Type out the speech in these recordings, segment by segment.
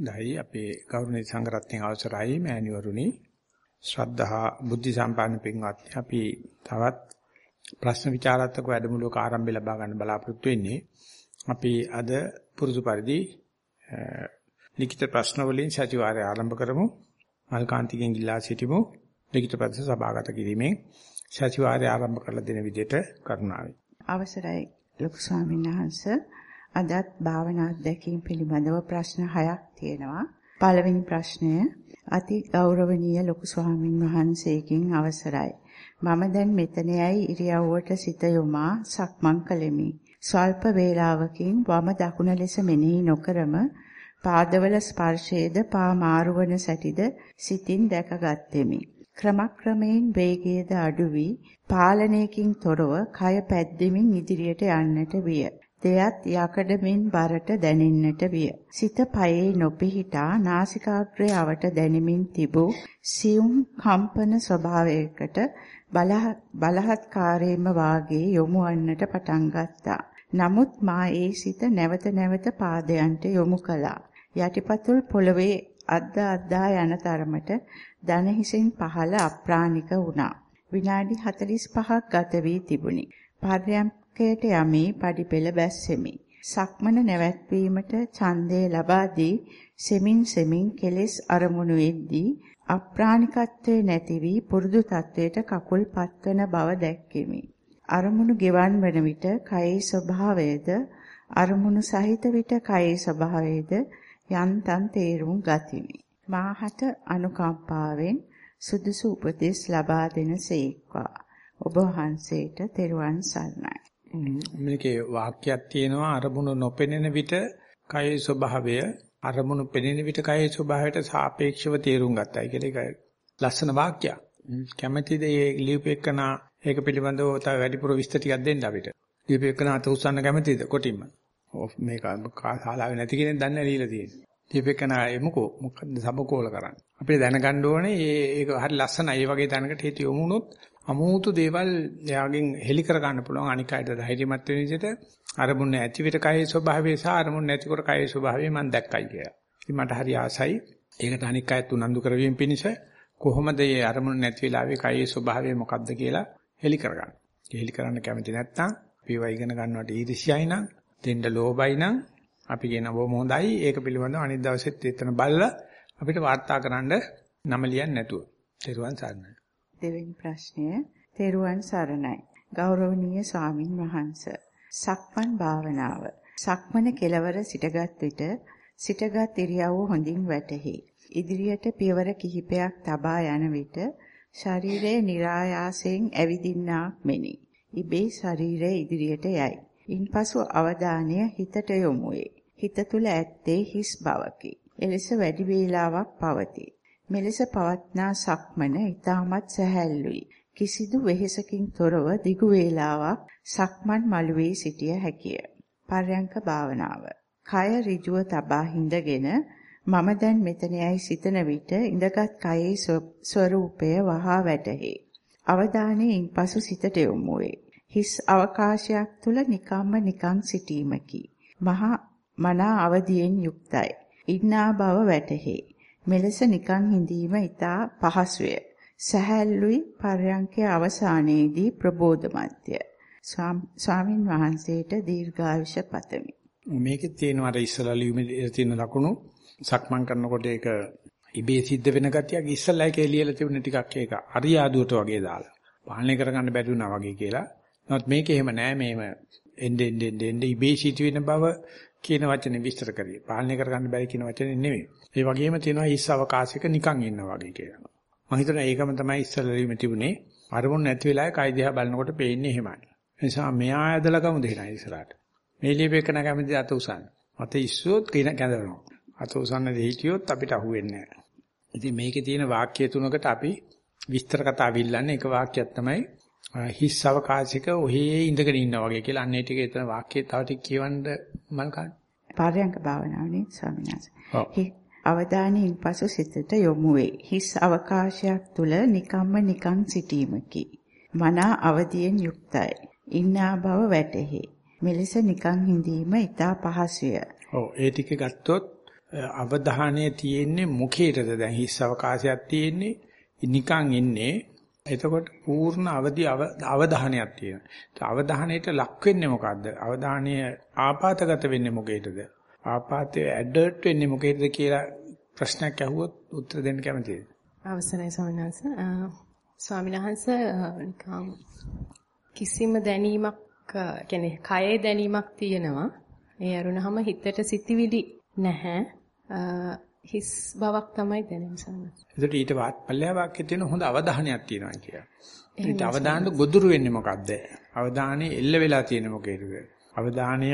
දැයි අපේ ගෞරවනීය සංඝරත්නයේ අවසරයි මෑණිවරුනි. ශ්‍රද්ධහා බුද්ධ සම්පන්න පින්වත්නි අපි තවත් ප්‍රශ්න විචාරාත්මක වැඩමුළුවක ආරම්භය ලබා ගන්න බලාපොරොත්තු වෙන්නේ. අපි අද පුරුදු පරිදි ලිඛිත ප්‍රශ්න වලින් සතිವಾರය ආරම්භ කරමු. මල්කාන්තිගෙන් ඉල්ලා සිටිමු. ලිඛිත ප්‍රශ්න සභාගත කිරීමෙන් සතිವಾರය ආරම්භ කරලා දෙන විදිහට කරුණාවයි අවසරයි ලොකු ස්වාමීන් වහන්සේ. අදත් භාවනා අධ්‍යක්ෂින් පිළිබඳව ප්‍රශ්න හයක් තියෙනවා. පළවෙනි ප්‍රශ්නය අති ගෞරවනීය ලොකු ස්වාමින් වහන්සේකින් අවසරයි. මම දැන් මෙතන යයි ඉරියව්වට සිත යොමා සක්මන් කළෙමි. ස්වල්ප වේලාවකින් වම දකුණ ලෙස මෙනෙහි නොකරම පාදවල ස්පර්ශයේද පා මාරුවන සැටිද සිතින් දැකගත්ෙමි. ක්‍රමක්‍රමයෙන් වේගයද අඩු වී පාලනයකින් තොරව කය පැද්දෙමින් ඉදිරියට යන්නට විය. දෙයත් යකඩමින් බරට දැනෙන්නට විය. සිත පයේ නොපිහිටා නාසිකාග්‍රය අවට දැනෙමින් තිබූ සියුම් කම්පන ස්වභාවයකට බලහත්කාරයෙන්ම වාගේ යොමු වන්නට පටන් ගත්තා. නමුත් මා ඒ සිත නැවත නැවත පාදයන්ට යොමු කළා. යටිපතුල් පොළවේ අද්දා අද්දා යන තරමට දන හිසෙන් පහළ අප්‍රාණික වුණා. විනාඩි 45ක් ගත වී තිබුණි. පර්යම් ශක්කයට යමි පඩිපෙළ බැස්සෙමි. සක්මන නැවැත්වීමට ඡන්දය ලබා දී සෙමින් සෙමින් කෙලෙස් අරමුණු වෙද්දී අප්‍රාණිකත්වයේ නැති වී පුරුදු තත්වයට කකුල් පත්වන බව දැක්කෙමි. අරමුණු ගෙවන් වන විට කයේ ස්වභාවයද අරමුණු සහිත විට කයේ ස්වභාවයද යන්තම් තේරුම් ගතිමි. මාහට අනුකම්පාවෙන් සුදුසු උපදෙස් ලබා දෙන සේක්වා. ඔබ වහන්සේට තෙරුවන් සරණයි. මේකේ වාක්‍යයක් තියෙනවා අරමුණු නොපෙනෙන විට කයේ ස්වභාවය අරමුණු පෙනෙන විට කයේ ස්වභාවයට සාපේක්ෂව තේරුම් ගත්තයි කියලා ඒක ලස්සන වාක්‍යයක්. කැමැතිද මේ ලියුපෙකන ඒක පිළිබඳව තව වැඩිපුර විස්තර ටිකක් දෙන්න අපිට. ලියුපෙකන අත උස්සන්න කැමැතිද කොටින්ම? මේක කාලාවේ නැති කෙනෙක් දන්නේ লীලා තියෙන්නේ. ලියුපෙකන එමුකෝ මොකද්ද සබකෝල කරන්නේ. අපිට දැනගන්න ඕනේ ඒක හරි ලස්සනයි. ඒ වගේ තැනකට හිත යොමු වුණොත් අමුතු දේවල් එයාගෙන් හෙලි කර ගන්න පුළුවන් අනික් අයට ධෛර්යමත් වෙන විදිහට අරමුණ ඇති විට කයේ ස්වභාවය සහ අරමුණ නැතිකොට කයේ ස්වභාවය මම දැක්කයි කියලා. ඉතින් මට හරි ආසයි ඒකට අනික් අයත් උනන්දු කරවීම පිණිස කොහොමද මේ අරමුණ නැති වෙලාවේ කයේ ස්වභාවය මොකක්ද කියලා හෙලි කරගන්න. හෙලි කරන්න කැමති නැත්නම් අපිව ඉගෙන ගන්නවට ඊර්ෂ්‍යයි නම් දෙන්න ලෝභයි නම් අපි කියන බොහොම හොඳයි ඒක පිළිබඳව අනිත් දවසෙත් එතන බලලා අපිට වාර්තා කරන්න නම ලියන්න නැතුව. ත්වන් සරණයි. දෙවෙනි ප්‍රශ්නය තෙරුවන් සරණයි. ගෞරවනීය ස්වාමින් වහන්සේ. සක්මන් භාවනාව. සක්මන කෙලවර සිටගත් විට සිටගත් ඉරියව්ව හොඳින් වැටහි. ඉදිරියට පියවර කිහිපයක් තබා යන විට ශරීරයේ નિરાයාසයෙන් ඇවිදින්නාක් මෙනි. ඉබේ ශරීරය ඉදිරියට යයි. ඉන්පසු අවධානය හිතට යොමු වේ. හිත තුල ඇත්තේ හිස් බවකි. එලෙස වැඩි වේලාවක් පවතී. මෙලෙස පවත්නා සක්මන ඊටමත් සැහැල්ලුයි. කිසිදු වෙහෙසකින් තොරව දිගු වේලාවක් සක්මන් මළුවේ සිටිය හැකිය. පර්යංක භාවනාව. කය ඍජුව තබා හිඳගෙන මම දැන් මෙතන යයි සිතන විට ඉඳගත් කයේ ස්වરૂපය වහා වැටහි. අවධානයේ ඉන්පසු සිතට යොමු වේ. හිස් අවකාශයක් තුල නිකම්ම නිකං සිටීමකි. මහා මනා අවදියෙන් යුක්තයි. ඉන්නා බව වැටහි. මෙලෙස නිකන් හිඳීම ඊටා පහසුය. සහැල්ලුයි පර්යංකයේ අවසානයේදී ප්‍රබෝධමත්ය. ස්වාමින් වහන්සේට දීර්ඝායුෂ පතමි. මේකේ තියෙනවා අර ඉස්සලා ලියුමේ තියෙන ලකුණු සක්මන් කරනකොට ඒක ඉබේ සිද්ධ වෙන ගතියක් ඉස්සලා ඒකේ ලියලා තිබුණ ටිකක් ඒක අරියාදුවට වගේ දාලා. පාලනය කරගන්න බැරි වුණා වගේ කියලා. නමුත් මේක එහෙම නෑ මේම එන්නේ එන්නේ එන්නේ ඉබේ සිදුවෙන බව කියන වචනේ විස්තර කරේ. පාලනය කරගන්න බැරි කියන වචනේ නෙමෙයි. ඒ වගේම තියෙනවා හිස් අවකාශයක නිකන් ඉන්නවා වගේ කියලා. මම හිතනවා ඒකම තමයි ඉස්සෙල්ලාම තිබුණේ. අරමුණ නැති වෙලාවේ කයි දිහා බලනකොට පේන්නේ එහෙමයි. ඒ නිසා මෙයා ඇදලා ගමු දෙනා ඉස්සරහට. මේ ලියපෙකන කැමති අත උසන්න. අත ඉස්සුවොත් කින කැඳවනවා. අත උසන්න දෙහිටියොත් අපිට අහුවෙන්නේ නැහැ. ඉතින් මේකේ තියෙන වාක්‍ය තුනකට අපි විස්තර කතා විල්ලන්නේ එක වාක්‍යයක් තමයි හිස් අවකාශයක ඔහේ ඉඳගෙන ඉන්නා වගේ කියලා අන්නේ ටික එතන වාක්‍යය තව ටික කියවන්න මල් ගන්න. පාරයන්ක භාවනාවනේ ස්වාමීන් වහන්සේ. අවධානයෙන් පසු සිතට යොමු වේ. හිස් අවකාශයක් තුල නිකම්ම නිකං සිටීමකි. මනා අවදියෙන් යුක්තයි. ඉන්නා බව වැටහි. මෙලෙස නිකං හිඳීම ඊටා පහසුය. ඔව් ඒ ටික ගත්තොත් අවධානය තියෙන්නේ මුඛයටද දැන් හිස් අවකාශයක් තියෙන්නේ නිකන් ඉන්නේ එතකොට පූර්ණ අවදි අවධානයක් තියෙනවා. අවධානයට ලක් වෙන්නේ මොකද්ද? අවධානය ආපాతගත වෙන්නේ මොකේද ආපాతයේ ඇඩර්ට් වෙන්නේ මොකේද කියලා ප්‍රශ්නයක් අහුවොත් උත්තර දෙන්න කැමතියි අවසරයි ස්වාමීන් වහන්සේ. ස්වාමීන් වහන්සේ නිකම් කිසිම දැනීමක් කියන්නේ කයේ දැනීමක් තියෙනවා. ඒ අරුණහම හිතට සිතිවිලි නැහැ. හිස් බවක් තමයි දැනෙන්නේ සමහර. ඒකට ඊට පල්ලෙහා වාක්‍යයේ තියෙන හොඳ අවධානයක් තියෙනවා කියලා. ඊට අවධානයට ගොදුරු වෙන්නේ මොකද්ද? අවධානය එල්ල වෙලා තියෙන මොකේද? අවධානය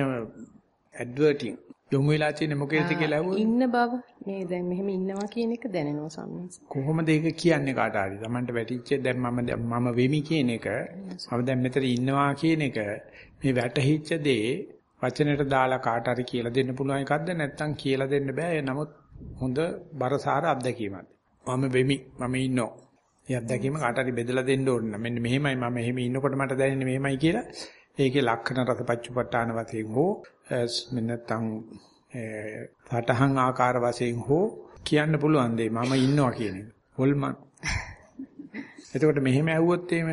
ඇඩ්වර්ටිං යොමු වෙලා තියෙන මොකේද කියලා අහුවොත් ඉන්න බව මේ දැන් මෙහෙම ඉන්නවා කියන එක දැනෙනවා සම්මත. කොහොමද ඒක කියන්නේ කාට හරි? Tamanට වැටිච්ච දැන් මම මම වෙමි කියන එක, මම දැන් මෙතන ඉන්නවා කියන එක මේ වැටහිච්ච දේ වචනෙට දාලා කාට හරි කියලා දෙන්න පුළුවන් එකක්ද නැත්නම් කියලා දෙන්න බෑ. නමුත් හොඳ බරසාර අත්දැකීමක්. මම වෙමි මම ඉන්නෝ. මේ අත්දැකීම කාට හරි බෙදලා දෙන්න ඕන නම් මෙන්න මෙහෙමයි මම එහෙම ඉන්නකොට මට දැනෙන්නේ මෙහෙමයි කියලා ඒකේ ලක්ෂණ රසපච්චපට්ඨාන වශයෙන් හෝ නැත්නම් සටහන් ආකාර වශයෙන් හෝ කියන්න පුළුවන් දෙයි මම ඉන්නවා කියන එක. හොල්මන්. එතකොට මෙහෙම ඇහුවොත් එහෙම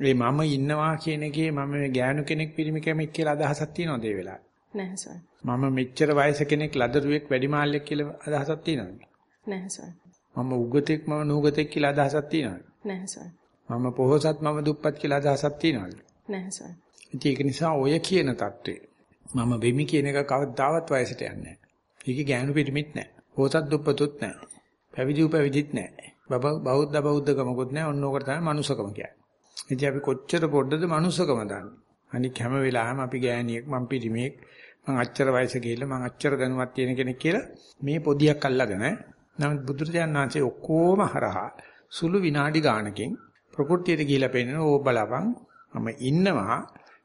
ඒ මම ඉන්නවා කියන එකේ මම මේ ගෑනු කෙනෙක් පිරිමි කෙනෙක් කියලා අදහසක් තියනවද ඒ වෙලාවේ? නැහැ සර්. මම මෙච්චර වයස කෙනෙක් ලදරුවෙක් වැඩිමාල්ලෙක් කියලා අදහසක් තියනවද? නැහැ සර්. මම උගතෙක් මම නුගතෙක් කියලා අදහසක් තියනවද? නැහැ සර්. මම පොහොසත් මම දුප්පත් කියලා අදහසක් තියනවද? නැහැ සර්. ඉතින් ඒක නිසා ඔය කියන தત્ත්වේ මම වෙමි කියන එක කවදාවත් වයසට යන්නේ නැහැ. ඒකේ ගෑනු පිටිමිත් නැහැ. පොහොසත් දුප්පතුත් නැහැ. පැවිදි උපවිදිත් නැහැ. බෞද්ධ බෞද්ධකමකුත් නැහැ. ඔන්න ඕකට තමයි මනුස්සකම කියන්නේ. ඉතින් අපි කොච්චර පොඩ්ඩද මනුස්සකම දන්නේ. අනික හැම වෙලාවෙම අපි ගෑණියෙක් මං පිරිමියෙක් මං අච්චර වයස ගිහිල්ලා මං අච්චර දැනුවත් තියෙන කෙනෙක් කියලා මේ පොදියක් අල්ලගෙන නමුත් බුදුරජාණන් වහන්සේ ඔක්කොම හරහා සුළු විනාඩි ගානකින් ප්‍රകൃතියට ගිහිලා පෙන්නන ඕ බලපන් මම ඉන්නවා.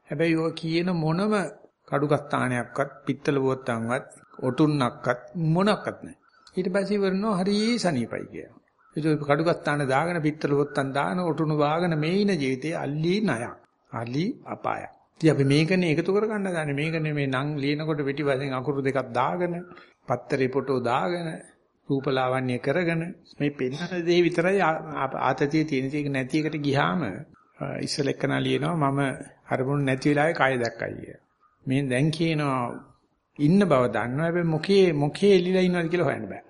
හැබැයි ඔය කියන මොනම කඩුගස්ථානයක්වත් පිත්තල බොත්තම්වත් ඔටුන්නක්වත් මොනක්වත් නැහැ. ඊට පස්සේ වරනෝ හරි සනීපයි කියනවා ඒක කඩුගස්ථාන දාගෙන පිත්තල බොත්තම් දාන ඔටුනු වාගෙන මේ ඉන ජීවිතේ අල්ලි ණයක්. අලි අපායක්. ඉතින් අපි මේකනේ එකතු කරගන්න ගන්නේ මේකනේ මේ නම් ලියනකොට පිටි වශයෙන් අකුරු දෙකක් දාගෙන පත්තරේ ෆොටෝ දාගෙන රූපලාවන්‍ය කරගෙන මේ පෙන්වන දේ විතරයි ආතතිය තියෙන එක නැති එකට ගියාම ඉස්සල එක්කන ලියනවා මම අරමුණු නැති වෙලාවේ කය දැක්කයි කිය. මේ දැන් කියනවා ඉන්න බව දන්නවා හැබැයි මොකේ මොකේ එලිලා ඉන්නවද කියලා හොයන්න බෑ.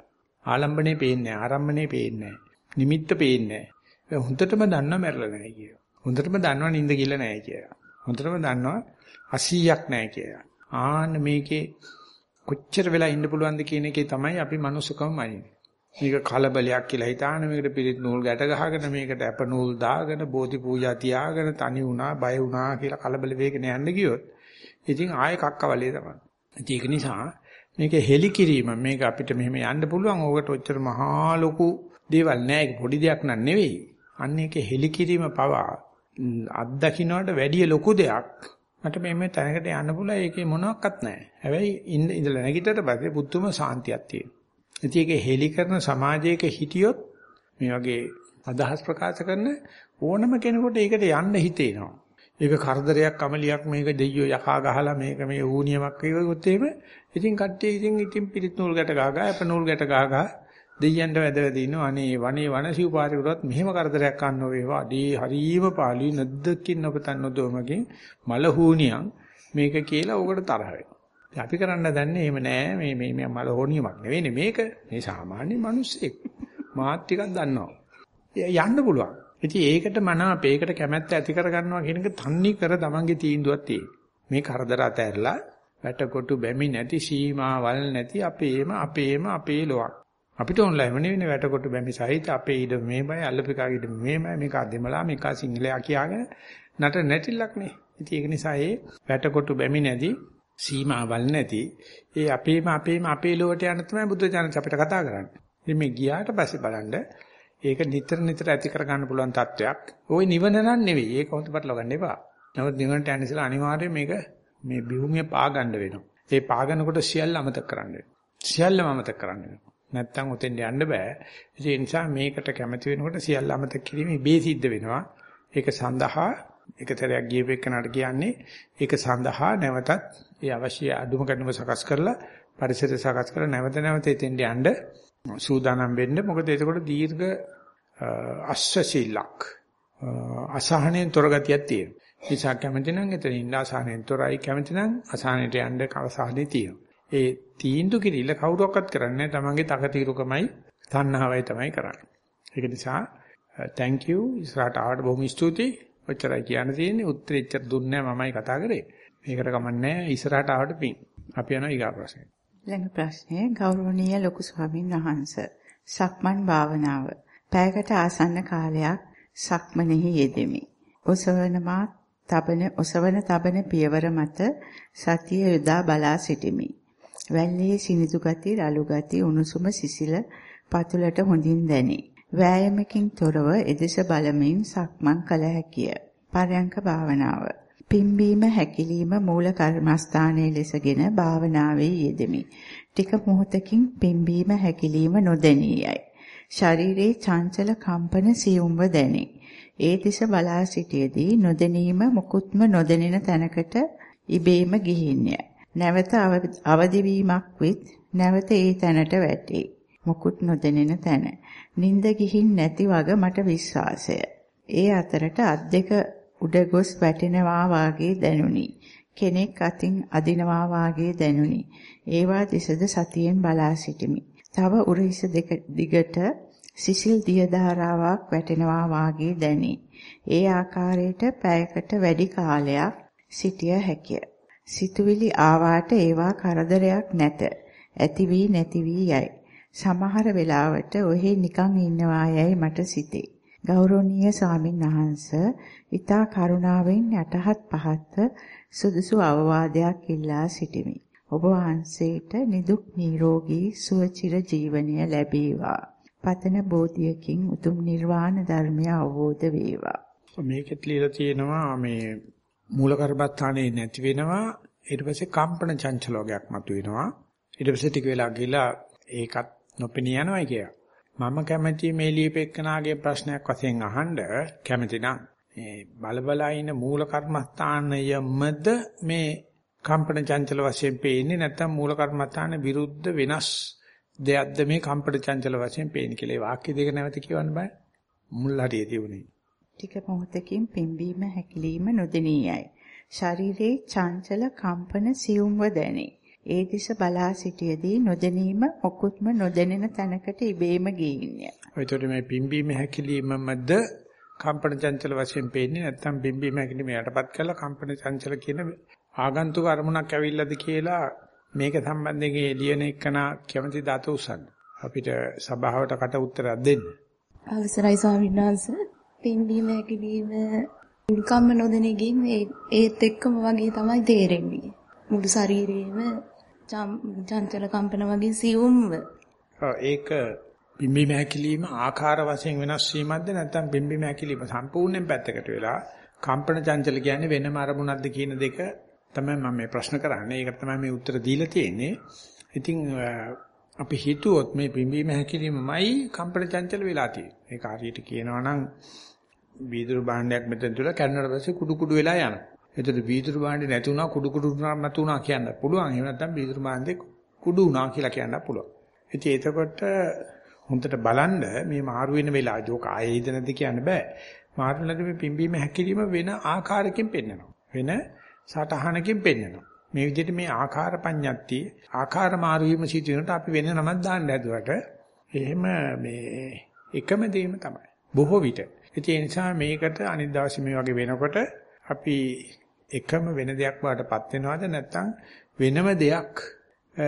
ආලම්බනේ පේන්නේ නැහැ ආරම්භනේ පේන්නේ නැහැ. නිමිත්ත පේන්නේ නැහැ. හොඳටම දන්නවා මැරෙලා නැහැ කියලා. හොඳටම දන්නවා නිින්ද ගිල්ල නැහැ කියලා. හොඳටම දන්නවා 80ක් නැහැ කියලා. ආන්න මේකේ කොච්චර වෙලා ඉන්න පුළුවන්ද කියන එකේ තමයි අපි මනුස්සකම මනින්නේ. මේක කලබලයක් කියලා හිතාන මේකට පිළිත් නූල් ගැට ගහගෙන මේකට අප නූල් දාගෙන බෝධි පූජා තියාගෙන තනි වුණා බය වුණා කියලා කලබල වේගෙන යන්න ගියොත් ඉතින් ආයෙ කක්කවලේ තමයි. ඒක නිසා මේක හෙලි කිරීම මේක අපිට මෙහෙම යන්න පුළුවන්. ඕකට ඔච්චර මහා ලොකු දේවල් නෑ. ඒක පොඩි දෙයක් නන් නෙවෙයි. අන්න ඒක හෙලි කිරීම පවා අත්දකින්නට වැඩිය ලොකු දෙයක්. මට මේ තැනකට යන්න පුළුවන් ඒකේ මොනවත් නැහැ. හැබැයි ඉඳලා නැගිටට පස්සේ පුදුම සාන්තියක් තියෙනවා. ඉතින් ඒක හෙලි කරන සමාජයක හිටියොත් මේ වගේ අදහස් ප්‍රකාශ කරන ඕනම කෙනෙකුට ඒකට යන්න හිතෙනවා. ඒක කරදරයක් අමලියක් මේක දෙයියෝ යකා ගහලා මේක මේ ඌනියමක් කියවුවොත් එහෙම ඉතින් කට්ටිය ඉතින් ඉතින් පිරිත් නූල් ගැට ගහ ගහ අප නූල් ගැට ගහ ගහ දෙයියන්ට වැදලා දිනනවා අනේ වනේ වනසිව් පාරිකුරත් මෙහෙම කරදරයක් ගන්න වේවා අඩේ හරීම පාළුයි නැද්දකින් ඔබතන් නොදොමකින් මල හූනියන් මේක කියලා ඕකට තරහ වෙනවා. අපි කරන්න දන්නේ එහෙම නෑ. මේ මේ මේ මල හෝනියමක් නෙවෙයිනේ මේක. මේ සාමාන්‍ය මිනිස්සෙක්. මාත් ටිකක් දන්නවා. යන්න පුළුවන්. ඉතින් ඒකට මන අපේකට කැමැත්ත ඇති කර ගන්නවා කියන එක තන්නේ කර තමන්ගේ තීන්දුවක් තියෙන්නේ මේ කරදර අතහැරලා වැටකොටු බැමි නැති සීමාවල් නැති අපේම අපේම අපේ ලොවක්. අපිට ඔන්ලයින් නෙවෙයි වැටකොට බැමි සහිත අපේ ඉඩ මේමයි අල්ලපිකාගේ ඉඩ මේමයි මේක දෙමලා මේක සිංහලයා කියාගෙන නට නැටිලක් නේ. ඉතින් ඒක නිසා ඒ වැටකොට බැමි නැති සීමාවල් නැති ඒ අපේම අපේම අපේ ලෝකට යන තමයි බුද්ධ ඥානච අපිට කතා කරන්නේ. ඉතින් මේ ගියාට පස්සේ බලන්න ඒක නිතර නිතර ඇති කර ගන්න පුළුවන් තත්වයක්. ওই නිවන නන් නෙවෙයි. ඒක හොඳට ලගන්න එපා. නමුත් නිවනට යන්න ඉස්සලා අනිවාර්යයෙන් මේක මේ බිහුමිය පා ගන්න වෙනවා. ඒ පාගනකොට සියල්ල අමතක කරන්න වෙනවා. සියල්ලම අමතක කරන්න වෙනවා. නැත්තම් උතෙන් යන්න බෑ. ඒ නිසා මේකට කැමති වෙනකොට සියල්ල අමතක කිරීම ඉබේ සිද්ධ වෙනවා. ඒක සඳහා එකතරයක් ගියපෙකනට කියන්නේ ඒක සඳහා නැවතත් ඒ අවශ්‍ය අඩුම කඩම සකස් කරලා පරිසරය සකස් කරලා නැවත නැවත එතෙන්ට යන්න සූදානම් වෙන්න. මොකද එතකොට දීර්ඝ අශ්වශීලක් අසහනෙන් තොර ගතියක් තියෙනවා. නිසා කැමති නම් එතන ඉන්න අසහනෙන් තොරයි කැමති නම් අසහනෙට යන්න අවසාහනේ තියෙනවා. ඒ තීන්දුව කිරිල්ල කවුරක්වත් කරන්නේ නැහැ. තමන්ගේ තකතිරුකමයි තණ්හාවයි තමයි කරන්නේ. ඒක නිසා thank you ඉස්සරහට ආවට බොහොම ස්තුතියි. ඔච්චරයි කියන්න තියෙන්නේ. උත්තරෙ එච්චර දුන්නේ මමයි කතා කරේ. මේකට කමන්නේ ඉස්සරහට ආවට පිං. අපි යනවා ඊගා ප්‍රශ්නේ. ළඟ ප්‍රශ්නේ ගෞරවනීය ලොකු ස්වාමින් වහන්සේ. සක්මන් භාවනාව. පැයකට ආසන්න කාලයක් සක්මනෙහි යෙදෙමි. ඔසවනවා තබන ඔසවන තබන පියවර මත සතිය යොදා බලා සිටිමි. වැල්ලේ සිනිඳු ගති, රළු ගති, උණුසුම සිසිල පතුලට හොඳින් දැනේ. වෑයමකින් තොරව එදෙස බලමින් සක්මන් කළ හැකිය. පරයන්ක භාවනාව. පිම්බීම හැකිලිම මූල කර්මස්ථානයේ ලෙසගෙන භාවනාවේ යෙදෙමි. ටික මොහොතකින් පිම්බීම හැකිලිම නොදැනියයි. ශරීරයේ චංචල කම්පන සියුම්ව දැනේ. ඒ දිස බලා සිටියේදී නොදැනීම මුකුත්ම නොදැනෙන තැනකට ඉබේම ගිහින්ය. නැවත අවදිවීමක් විත් නැවත ඒ තැනට වැටේ. මුකුත් නොදැනෙන තැන. නිින්ද ගිහින් නැති වග මට විශ්වාසය. ඒ අතරට අත් දෙක උඩ ගොස් වැටෙනවා වාගේ දැනුනි. කෙනෙක් අතින් අදිනවා වාගේ දැනුනි. ඒවා දෙසද සතියෙන් බලා සිටිමි. තව උරහිස දෙක දිගට සිසිල් දිය ධාරාවක් වැටෙනවා වාගේ දැනේ. ඒ ආකාරයට පැයකට වැඩි කාලයක් සිටිය හැකිය. සිතුවිලි ආවාට ඒවා කරදරයක් නැත. ඇති වී නැති වී යයි. සමහර වෙලාවට ඔහි නිකන් ඉන්නවා යයි මට සිතේ. ගෞරවනීය ස්වාමින් වහන්සේ ඊතා කරුණාවෙන් යටහත් පහත් සුදුසු අවවාදයක් ඉල්ලා සිටිමි. ඔබ වහන්සේට නිදුක් නිරෝගී සුවචිර ජීවනය ලැබේවා. පතන බෝධියකින් උතුම් නිර්වාණ ධර්මය අවබෝධ වේවා. මේකෙත් ලියලා තියෙනවා මේ මූල කර්මස්ථානේ නැති වෙනවා ඊට පස්සේ කම්පන චංචලෝගයක් මතුවෙනවා ඊට පස්සේ ටික වෙලා ගිහලා ඒකත් නොපෙනී යනවා කියලා. මම කැමති මේ ලියපෙකනාගේ ප්‍රශ්නයක් වශයෙන් අහන්න කැමති නම් මේ බලබලා ඉන්න මූල කර්මස්ථානයමද මේ කම්පන චංචල වශයෙන් පේන්නේ නැත්නම් මූල කර්මස්ථාන විරුද්ධ වෙනස් දෙයක්ද මේ කම්පන චංචල වශයෙන් පේන්නේ කියලා. ඒ වාක්‍ය දෙක නැවත කියවන්න බෑ. මුල් හරිය තියුනේ. ටික මොහොතකින් පිම්බීම හැකිලිම නොදෙනියයි. ශරීරයේ චංචල කම්පන සියුම්ව දැනේ. ඒ දිස බලා සිටියේදී නොදැනීම ඔකුත්ම නොදැනෙන තැනකට ඉබේම ගියින්ය. ඒතකොට මේ පිම්බීම හැකිලීමමද කම්පන චංචල වශයෙන් පේන්නේ නැත්නම් පිම්බීම හැකිලීම යටපත් කරලා කම්පන චංචල කියන ආගන්තුක අරමුණක් ඇවිල්ලාද කියලා මේක සම්බන්ධයෙන් ලියන එකන කැමති දත උසන්න. අපිට සභාවට කට උත්තරයක් දෙන්න. අවසරයි ස්වාමීන් වහන්සේ. පිම්බීම හැකිලීම නිකම්ම නොදැනී ගින් ඒත් එක්කම වගේ තමයි තේරෙන්නේ. මුළු ශරීරයේම චංචල කම්පන වගේ සියුම්ව. ඒක බිම්බිම හැකිලිම ආකාර වශයෙන් වෙනස් වීමක්ද නැත්නම් බිම්බිම හැකිලිම සම්පූර්ණයෙන් පැත්තකට වෙලා කම්පන චංචල කියන්නේ වෙනම අරමුණක්ද කියන දෙක තමයි මම මේ ප්‍රශ්න කරන්නේ. ඒක තමයි මේ උත්තර දීලා තියෙන්නේ. ඉතින් අපි හිතුවොත් මේ බිම්බිම හැකිලිමමයි කම්පන චංචල වෙලා තියෙන්නේ. ඒක හරියට කියනවා නම් වීදුරු භාණ්ඩයක් මෙතන තුල කැඩුණාට පස්සේ කුඩු කුඩු වෙලා යනවා. එතකොට වීදුරු භාණ්ඩේ නැති වුණා කුඩු කුඩු නැතු වුණා කියන්න පුළුවන්. එහෙම නැත්නම් වීදුරු භාණ්ඩේ කුඩු වුණා කියලා කියන්න පුළුවන්. ඉතින් එතකොට හොඳට බලන්න මේ මාරු වෙන වෙලාවදී ඔක ආයේ ඉද නැද්ද කියන්න බෑ. මාරු නැති මේ පිම්බීම හැකිලිම වෙන ආකාරයකින් පෙන්වනවා. වෙන සටහනකින් පෙන්වනවා. මේ විදිහට මේ ආකාර පඤ්ඤත්ති ආකාර මාරු වීම සිදුවෙනට අපි වෙන නමක් දාන්න හැදුවට එහෙම මේ එකම දෙයම තමයි. බොහෝ විට. ඒ නිසා මේකට අනිත් දවසේ මේ වගේ වෙනකොට අපි එකම වෙන දෙයක් වඩටපත් වෙනවද නැත්නම් වෙනම දෙයක්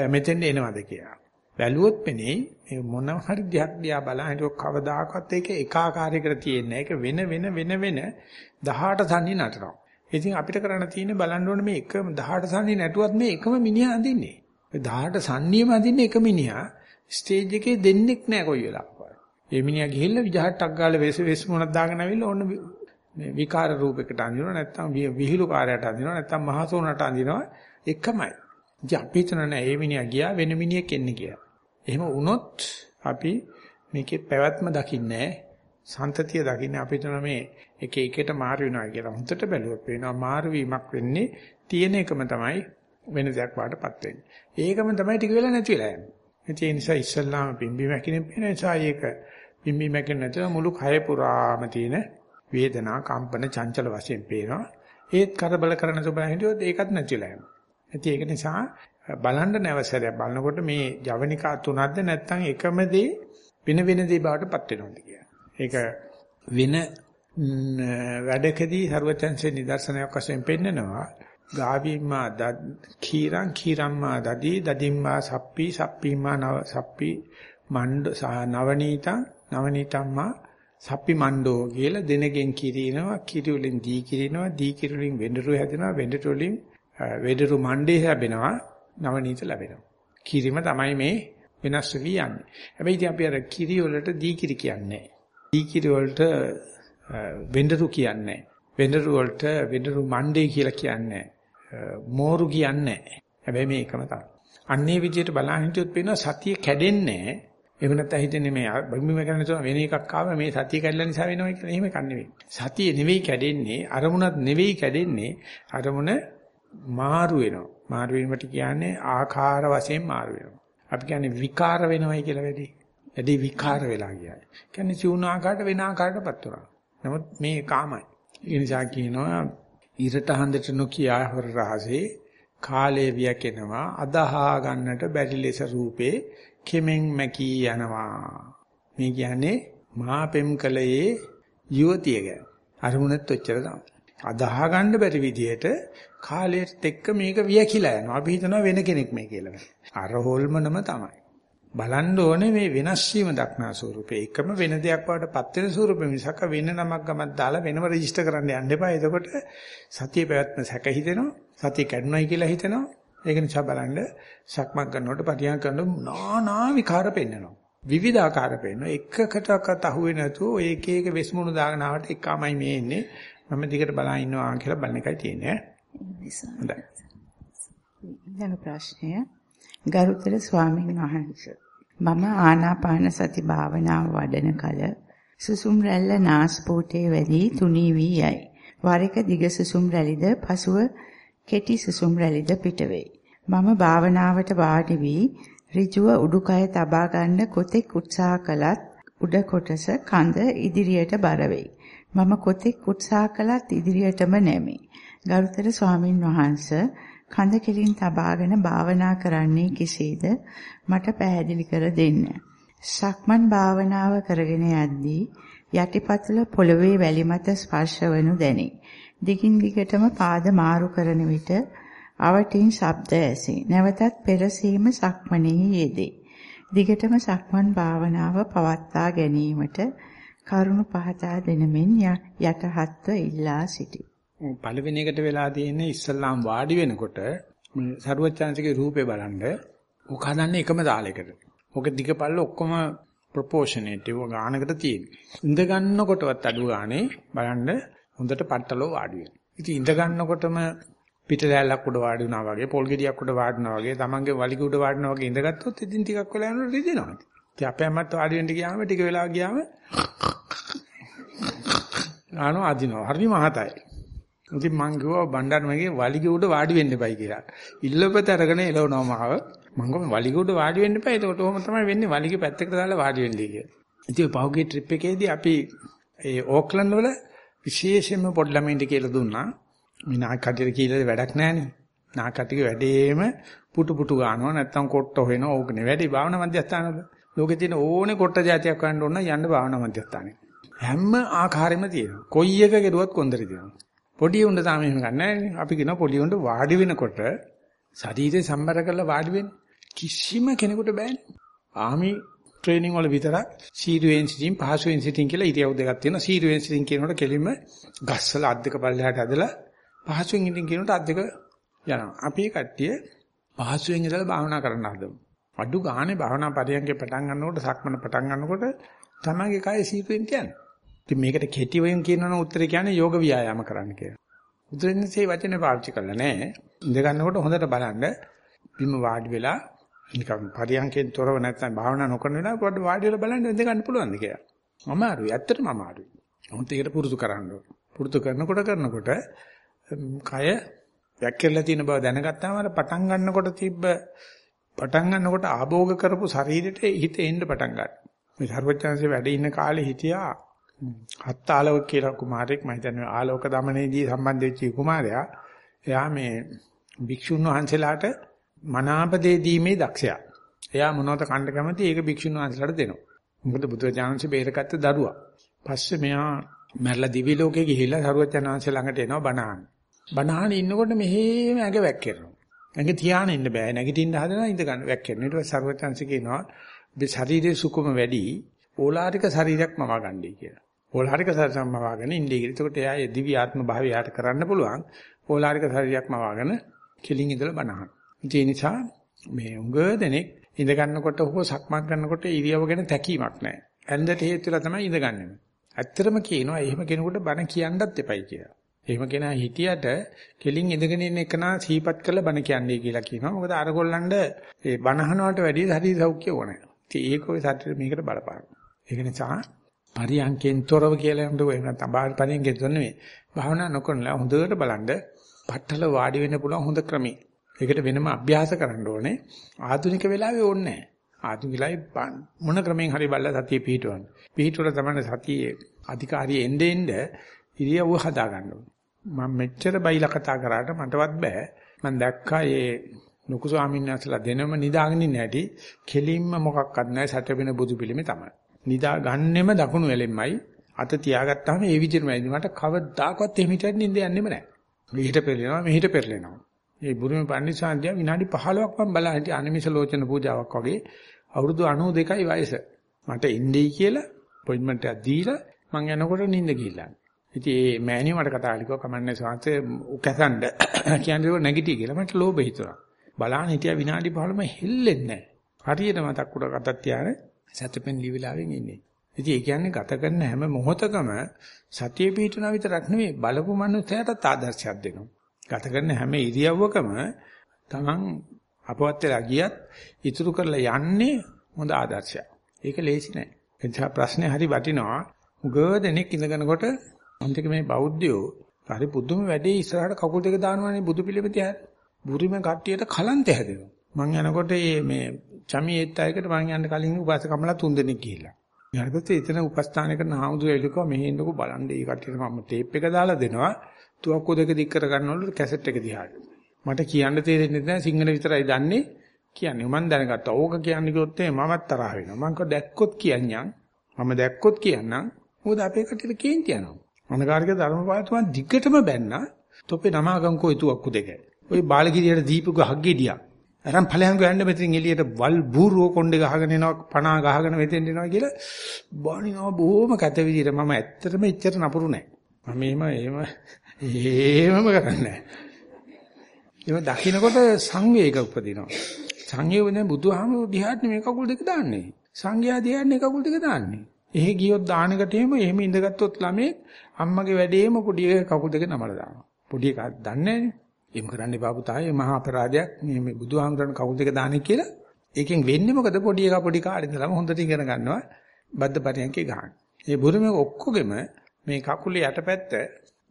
මෙතෙන්ට එනවද කියලා. බැලුවොත් පෙනේ මේ මොන හරි දෙයක් දිහා බලහිට කවදාකවත් ඒක එකාකාරයකට තියෙන්නේ ඒක වෙන වෙන වෙන වෙන 18 තන්නේ නටනවා. ඉතින් අපිට කරන්න තියෙන්නේ බලන්න ඕනේ මේ එක 18 තන්නේ නැටුවත් මේ එකම මිනිහා අඳින්නේ. 18 සන්නියම අඳින්නේ එක මිනිහා. ස්ටේජ් එකේ දෙන්නෙක් නෑ කොයි වෙලාවකවත්. ඒ මිනිහා ගිහිල්ලා විජහට්ටක් ගාලා වෙස් වෙස් මොනක් දාගෙන ආවිල්ලා ඕන්න මේ විකාර රූපයකට අඳිනවා නැත්නම් විහිළු කාර්යයට අඳිනවා නැත්නම් මහසෝනට අඳිනවා එකමයි. ඉතින් අපි හිතන නෑ මේ මිනිහා ගියා වෙන මිනිහෙක් එන්නේ කියලා. එහෙම වුණොත් අපි මේකේ පැවැත්ම දකින්නේ සන්තතිය දකින්නේ අපි හිතන මේ එක එකට මාරු වෙනවා කියලා. හොඳට බැලුවොත් පේනවා මාරු වීමක් වෙන්නේ තියෙන එකම තමයි වෙන දෙයක් වාටපත් වෙන්නේ. ඒකම තමයි ටික වෙලා නැති වෙලා යන්නේ. ඒ නිසා ඉස්සල්ලාම පිම්බි මැකිනේ පේන නිසා ඒක පිම්බි මැකින නැතුව මුළු කය පුරාම තියෙන වේදනා කම්පන චංචල වශයෙන් පේනවා. ඒත් කරබල කරන සුබ හිටියොත් ඒකත් නැතිලා යනවා. ඉතින් ඒක නිසා බලන්න නැවසරයක් බලනකොට මේ ජවනිකා තුනක්ද නැත්නම් එකම දේ වෙන වෙන දේ බවට පත් වෙනවද කියලා. ඒක වෙන වැඩකදී ਸਰවචන්සේ නිදර්ශනයක් වශයෙන් පෙන්නනවා. ගාවිම්මා කීරං කීරම්මා දදී දදිම්මා සප්පි සප්පිම්මා නව සප්පි මණ්ඩ නවනීතං නවනීතම්මා සප්පි මණ්ඩෝ කියලා දෙනගෙන් කිරිනවා කිරි වලින් දී කිරිනවා දී කිරි වලින් වෙඬරු හැදෙනවා වෙඬරු වලින් වෙඬරු මණ්ඩේ ලැබෙනවා නවනීත ලැබෙනවා. කිරිම තමයි මේ වෙනස් වෙවි යන්නේ. හැබැයි ඉතින් අපි අර කිරි වලට දී කිරි කියන්නේ දී කිරි වලට වෙඬරු කියන්නේ වෙඬරු වලට වෙඬරු මණ්ඩේ කියලා කියන්නේ මෝරු කියන්නේ හැබැයි මේ එකම තමයි. අන්නේ විදිහට බලන් හිටියොත් පේනවා සතිය කැඩෙන්නේ එහෙම නැත්නම් හිතන්නේ මේ බිම්බිම කරන තුන වෙන එකක් ආව මේ සතිය කැඩලා නිසා වෙනවා කියලා එහෙම කන්නේ නෙවෙයි. සතිය නෙවෙයි කැඩෙන්නේ අරමුණක් නෙවෙයි කැඩෙන්නේ අරමුණ මාරු වෙනවා. මාරු වීමට කියන්නේ ආකාර වශයෙන් මාරු වෙනවා. අපි කියන්නේ විකාර වෙනවයි කියලා වැඩි. වැඩි විකාර වෙලා කියන්නේ. කියන්නේ සිවුන ආකාරයට වෙන ආකාරයකටපත් වෙනවා. නමුත් මේ කාමයි. ඒ නිසා කියනවා ඉරට හඳට නොකියා හොර රහසේ කාලය වියකෙනවා අදහා ගන්නට බැරි ලෙස රූපේ කෙමෙන් මැකී යනවා. මේ කියන්නේ මාපෙම් කලයේ යුවතිය ගැන. අරමුණත් ඔච්චර තමයි අදහා ගන්න බැරි විදිහට කාලයට එක්ක මේක වියකිලා යනවා. අපි හිතනවා වෙන කෙනෙක් මේ කියලා. අර හොල්මනම තමයි. බලන්න ඕනේ මේ වෙනස් වීම දක්නා ස්වරූපේ එකම වෙන දෙයක් වඩපත් වෙන ස්වරූපෙ මිසක වෙන නමක් ගමක් දාලා වෙනම රෙජිස්ටර් කරන්න යන්න එපා. එතකොට සතිය පැවැත්ම සැක හිතෙනවා. සතිය කැඩුනයි කියලා හිතෙනවා. ඒක නිසා බලන්න සක්මක් කරනකොට පටියම් කරනකොට නානා විකාර පෙන්නනවා. විවිධාකාර පෙන්නනවා. එකකටවත් අහුවේ නැතුව ඔය එක එක වෙස්මුණු දාගෙන ආවට එකමයි මේ එන්නේ. මම දිගට බලන් ඉන්නවා කියලා බලන එකයි තියෙන්නේ. හොඳයි. ඊළඟ ප්‍රශ්නය ගරුතර ස්වාමීන් වහන්සේ මම ආනාපාන සති භාවනාව වඩන කල සුසුම් රැල්ල නාස්පුටේ වැඩි තුනී වී යයි. වර එක දිග සුසුම් රැලිද පසුව කෙටි සුසුම් රැලිද පිට වෙයි. මම භාවනාවට වාඩි වී ඍජුව උඩුකය තබා ගන්න කොතෙක් උත්සාහ කළත් උඩ කොටස කඳ ඉදිරියට බර වෙයි. මම කොතෙක් උත්සාහ කළත් ඉදිරියටම නැමේ. ගරුතර ස්වාමින් වහන්සේ කඳ කෙලින් තබාගෙන භාවනා කරන්නේ කෙසේද මට පැහැදිලි කර දෙන්න. සක්මන් භාවනාව කරගෙන යද්දී යටිපතුල පොළවේ වැලි මත ස්පර්ශවනු දැනේ. දිගින් දිගටම පාද මාරු කරන විට අවටින් ශබ්ද ඇසේ. නැවතත් පෙරසීම සක්මනේ යෙදේ. දිගටම සක්මන් භාවනාව පවත්වා ගැනීමට කරුණ පහදා දෙනමින් යටහත්ව ඉල්ලා සිටි. පළවෙනි එකට වෙලා තියෙන්නේ ඉස්සල්ලාම් වාඩි වෙනකොට මේ සරුවච්චාන්සේගේ රූපේ බලන්න ඔක හදන්නේ එකම තාලයකට. ඔක දිගපල්ල ඔක්කොම ප්‍රොපෝෂනේට් ඒක ගානකට තියෙන. ඉඳ ගන්නකොටවත් අඩු ගානේ බලන්න හොඳට පට්ටලෝ වාඩි වෙනවා. ඉතින් ඉඳ ගන්නකොටම පිට ලෑල්ලක් උඩ වාඩි වුණා වගේ, පොල් ගෙඩියක් උඩ වාඩි වුණා වගේ, තමන්ගේ වලිග උඩ වාඩි වුණා වගේ ඉඳගත්තොත් ඉතින් ටිකක් වෙලා යනකොට රිදෙනවා. ඉතින් අපේ අම්මත් වාඩි වෙන්න ගියාම ටික වෙලා ගියාම ආනෝ අදිනවා. හරි මහතයි. ඉතින් මං කිව්වා බණ්ඩාර මගේ වලිග උඩ වාඩි වෙන්න එපයි කියලා. ඉල්ලපත අරගෙන එළවනවා මාව. මං කිව්වා වලිග උඩ වාඩි වෙන්න එපා. එතකොට ඔහොම තමයි වෙන්නේ වලිග පැත්තකට දාලා වාඩි වෙන්නේ කියලා. ඉතින් පහුගිය ට්‍රිප් එකේදී අපි ඒ ඕක්ලන්ඩ් වල විශේෂයෙන්ම පොඩි ළමයින්ට කියලා දුන්නා. මේ නාකටියට කියලා වැඩක් නැහනේ. නාකටික වැඩේම පුටු පුටු ගන්නවා නැත්තම් කොට්ට හොයනවා ඕකනේ වැඩි භාවනා මධ්‍යස්ථානවල. ලෝකේ තියෙන ඕනේ කොට්ට જાතියක් ගන්න ඕන යන්න භාවනා මධ්‍යස්ථානේ. හැම ආකාරෙම තියෙනවා. කොයි එක කෙරුවත් කොන්දරි දෙනවා. පොඩි උණ්ඩ තාම එහෙම ගන්නෑ අපි කියනවා පොඩි උණ්ඩ වාඩි වෙනකොට ශරීරය සම්බර කරලා වාඩි වෙන්න කිසිම කෙනෙකුට බෑනේ. ආමි ට්‍රේනින් වල විතරක් සීරුවෙන් සිටින් පහසුවෙන් සිටින් කියලා ඉරියව් දෙකක් තියෙනවා. සීරුවෙන් සිටින් කියනකොට කෙලින්ම ගස්සලා අත් දෙක පල්ලෙහාට ඇදලා පහසුවෙන් ඉඳින් කියනකොට අත් දෙක යනවා. අපි කට්ටිය පහසුවෙන් ඉඳලා භාවනා කරන්න හදමු. අඩු ගානේ භාවනා පරියන්ගේ පටන් ගන්නකොට සක්මන පටන් ගන්නකොට තමයිගේ කය සීරුවෙන් කියන්නේ. ඉතින් මේකට කෙටි වෙන් කියනවනම් උත්තරේ කියන්නේ යෝග ව්‍යායාම කරන්න කියලා. බුදුරජාණන්සේ වචනේ පාවිච්චි කළා නෑ. ඉඳ ගන්නකොට හොඳට බලන්න බිම වාඩි වෙලා නිකන් පරියන්කෙන් තොරව නැත්නම් භාවනා නොකරන වෙලාව පොඩ්ඩ වාඩි වෙලා බලන්න ඉඳ ගන්න පුළුවන්ද කියලා. අමාරුයි. ඇත්තටම අමාරුයි. මොහොත ඒකට පුරුදු කරන්න ඕන. පුරුදු කරනකොට කරනකොට කය වැක්කිරලා තියෙන බව දැනගත්තාම අර පටන් ගන්නකොට තිබ්බ පටන් ගන්නකොට ආභෝග කරපු ශරීරෙට හිත එන්න පටන් ගන්නවා. මේ සර්වඥාන්සේ වැඩ ඉන්න කාලේ හිටියා හත් ආලෝක කියලා කුමාරයෙක් මම හිතන්නේ ආලෝක දමනේදී සම්බන්ධ වෙච්ච කුමාරයා. එයා මේ භික්ෂුන් වහන්සේලාට මනාපදේ දීමේ දක්ෂයා. එයා මොනවද කන්න කැමති ඒක භික්ෂුන් වහන්සේලාට දෙනවා. මොකද බුදුරජාණන්සේ බේරගත්ත දරුවා. පස්සේ මෙයා මැරලා දිවි ලෝකේ ගිහිල්ලා සරුවචනාංශ ළඟට එනවා බණහන්. බණහන් ඉන්නකොට මෙහෙම ඇඟ වැක්කිරෙනවා. ඇඟ තියාගෙන ඉන්න බෑ. නැගිටින්න හදනවා ඉඳ ගන්න වැක්කිරෙනවා. ඊට පස්සේ සරුවචනාංශ කියනවා මේ ශරීරයේ සුකුම වැඩි ඕලාරික ශරීරයක් මවා ගන්නයි කියලා. ඕලාරික ශරීරයක් මවාගෙන ඉන්නේ කියලා. එතකොට එයා ඒ දිව්‍ය ආත්ම භාවය යාට කරන්න පුළුවන්. ඕලාරික ශරීරයක් මවාගෙන කෙලින් ඉඳලා බණහන්. ඒ නිසා මේ උඟ දෙනෙක් ඉඳ ගන්නකොට හෝ සක්මන් කරනකොට ඉරියව ගැන තැකීමක් නැහැ. ඇඳට හේතු වෙලා තමයි ඉඳගන්නේ. ඇත්තටම කියනවා එහෙම කෙනෙකුට බණ කියන්නත් එපයි කියලා. එහෙම කෙනා හිටියට කෙලින් ඉඳගෙන ඉන්න එකනා සීපත් කරලා බණ කියන්නේ කියලා කියනවා. මොකද අරගොල්ලන්ට ඒ බණහනවට වැඩිය ශරීර සෞඛ්‍ය ඕනේ. ඉතින් ඒක ඔය සත්‍යෙ මේකට බලපාන. ඒක නිසා පරියන්කෙන් තොරව කියලා හිතනකොට එහෙම නැත්නම් බාහිර පරියන්කෙන් තොර නෙමෙයි. භාවනා නොකරනලා හොඳට බලන්න පట్టල වාඩි වෙන්න පුළුවන් හොඳ ක්‍රමී. ඒකට වෙනම අභ්‍යාස කරන්න ඕනේ. ආධුනික වෙලාවේ ඕනේ නැහැ. ආධුනික වෙලාවේ මොන ක්‍රමෙන් හරි බලලා සතිය පිහිටවන්න. පිහිටවල තමයි සතියේ අධිකාරිය එන්නේ එන්නේ ඉරියව්ව හදා ගන්න ඕනේ. මම මෙච්චර බයිලා කතා කරාට මටවත් බෑ. මම දැක්කා මේ ලොකු ස්වාමීන් වහන්සේලා දෙනම නිදාගෙන ඉන්න හැටි කෙලින්ම මොකක්වත් නැහැ සැතපෙන බුදු පිළිමේ තමයි. නිදා ගන්නෙම දකුණු වෙලෙන්මයි අත තියාගත්තාම ඒ විදිහටමයි මට කවදාකවත් එහෙම හිටියත් නිින්ද යන්නෙම නැහැ. මෙහිට පෙරලෙනවා මෙහිට පෙරලෙනවා. මේ බුරුමේ පන්සිාන්තිය විනාඩි 15ක් මම බලලා හිටිය අනිමිෂ ලෝචන පූජාවක් වගේ අවුරුදු 92යි වයස. මට ඉන්නේ කියලා අපොයින්ට්මන්ට් එකක් දීලා මං යනකොට නිින්ද ගිහිල්ලා. ඉතින් මේ මෑණියෝ මට කතා කළා කමන්නේ සාංශේ උකසන්ඩ කියන්නේ නැගිටි කියලා මට ලෝභ හිතුණා. බලන්න හිටියා විනාඩි 15ම හෙල්ලෙන්නේ නැහැ. හරියට මතක් උඩ කතක් තියාගෙන සත්‍යපෙන් ලිවිලාවෙන් ඉන්නේ. ඉතින් ඒ කියන්නේ ගත කරන හැම මොහොතකම සතිය පිටුන විතරක් නෙවෙයි බලපු මනුස්සයාටත් ආදර්ශයක් දෙනවා. ගත කරන හැම ඉරියව්වකම තමන් අපවත් වෙලා ගියත් ඉතුරු කරලා යන්නේ හොඳ ආදර්ශයක්. ඒක ලේසි නෑ. ඒ නිසා ප්‍රශ්නේ හරි වටිනවා. උගව දෙනෙක් ඉඳගෙනකොට අන්තික මේ බෞද්ධයෝ හරි පුදුම වැඩේ ඉස්සරහට කකුල් දෙක දානවානේ බුදු පිළිම තියාගෙන. බුරුම කට්ටියට කලන්ත හැදෙනවා. මං යනකොට මේ චමියෙත් අයකට මං යන්න කලින් උපාසකම්මලා තුන් දෙනෙක් ගිහිල්ලා. ඊට පස්සේ එතන උපස්ථාන කරන හාමුදුරුවෝ එළිකව මෙහෙ ඉන්නකෝ බලන්න ඒ කට්ටියට මම ටේප් එක දාලා දෙනවා. තුවක්කු දෙක දික් කර ගන්නවලු කැසට් එක දිහාට. මට කියන්න තේරෙන්නේ නැහැ සිංහල විතරයි දන්නේ කියන්නේ. මම දැනගත්තා. ඕක කියන්නේ කිව්වොත් මමත් තරහ වෙනවා. මම දැක්කොත් කියන්නම්. මම දැක්කොත් කියන්නම්. මොකද අපේ කටියට කේන්ති යනවා. අනගාරික ධර්මපාලතුමා දිගටම බැන්නා. තොපේ නමාගම්කෝ ඊතුවක්කු දෙක. ওই බාලගිරියට දීපු ගහක් ගෙඩියක්. අරන් ඵලයන් ගෑන්න මෙතෙන් එළියට වල් බූරුව කොණ්ඩේ ගහගෙන එනවා පනා ගහගෙන මෙතෙන් එනවා කියලා බානිනවා බොහොම කැත විදිහට මම ඇත්තටම එච්චර නපුරු නෑ මම එහෙම එහෙම එහෙමම කරන්නේ නෑ ඒක දකින්නකොට සංවේග උපදිනවා සංවේග වෙන බුදුහාමුදුරු දිහාට මේ කකුල් දෙක දාන්නේ සංඝයා දිහාට මේ කකුල් දෙක දාන්නේ එහෙ ගියොත් දානකට එහෙම එහෙම ඉඳගත්තුත් ළමේ අම්මගේ වැඩේම පොඩි කකුල් දෙක නමලා දානවා පොඩි එකක් දන්නේ නෑනේ එහෙම කරන්න එපා පුතා. මේ මහා අපරාධයක් මේ මේ බුදුහාමුදුරන් කවුද දෙක දාන්නේ කියලා. ඒකෙන් වෙන්නේ මොකද? පොඩි එකා පොඩි කාලේ ඉඳලම හොඳට ඉගෙන ගන්නවා. බද්ද පරියන්කේ ගන්න. මේ බුරුමේ ඔක්කොගෙම මේ කකුලේ යටපැත්ත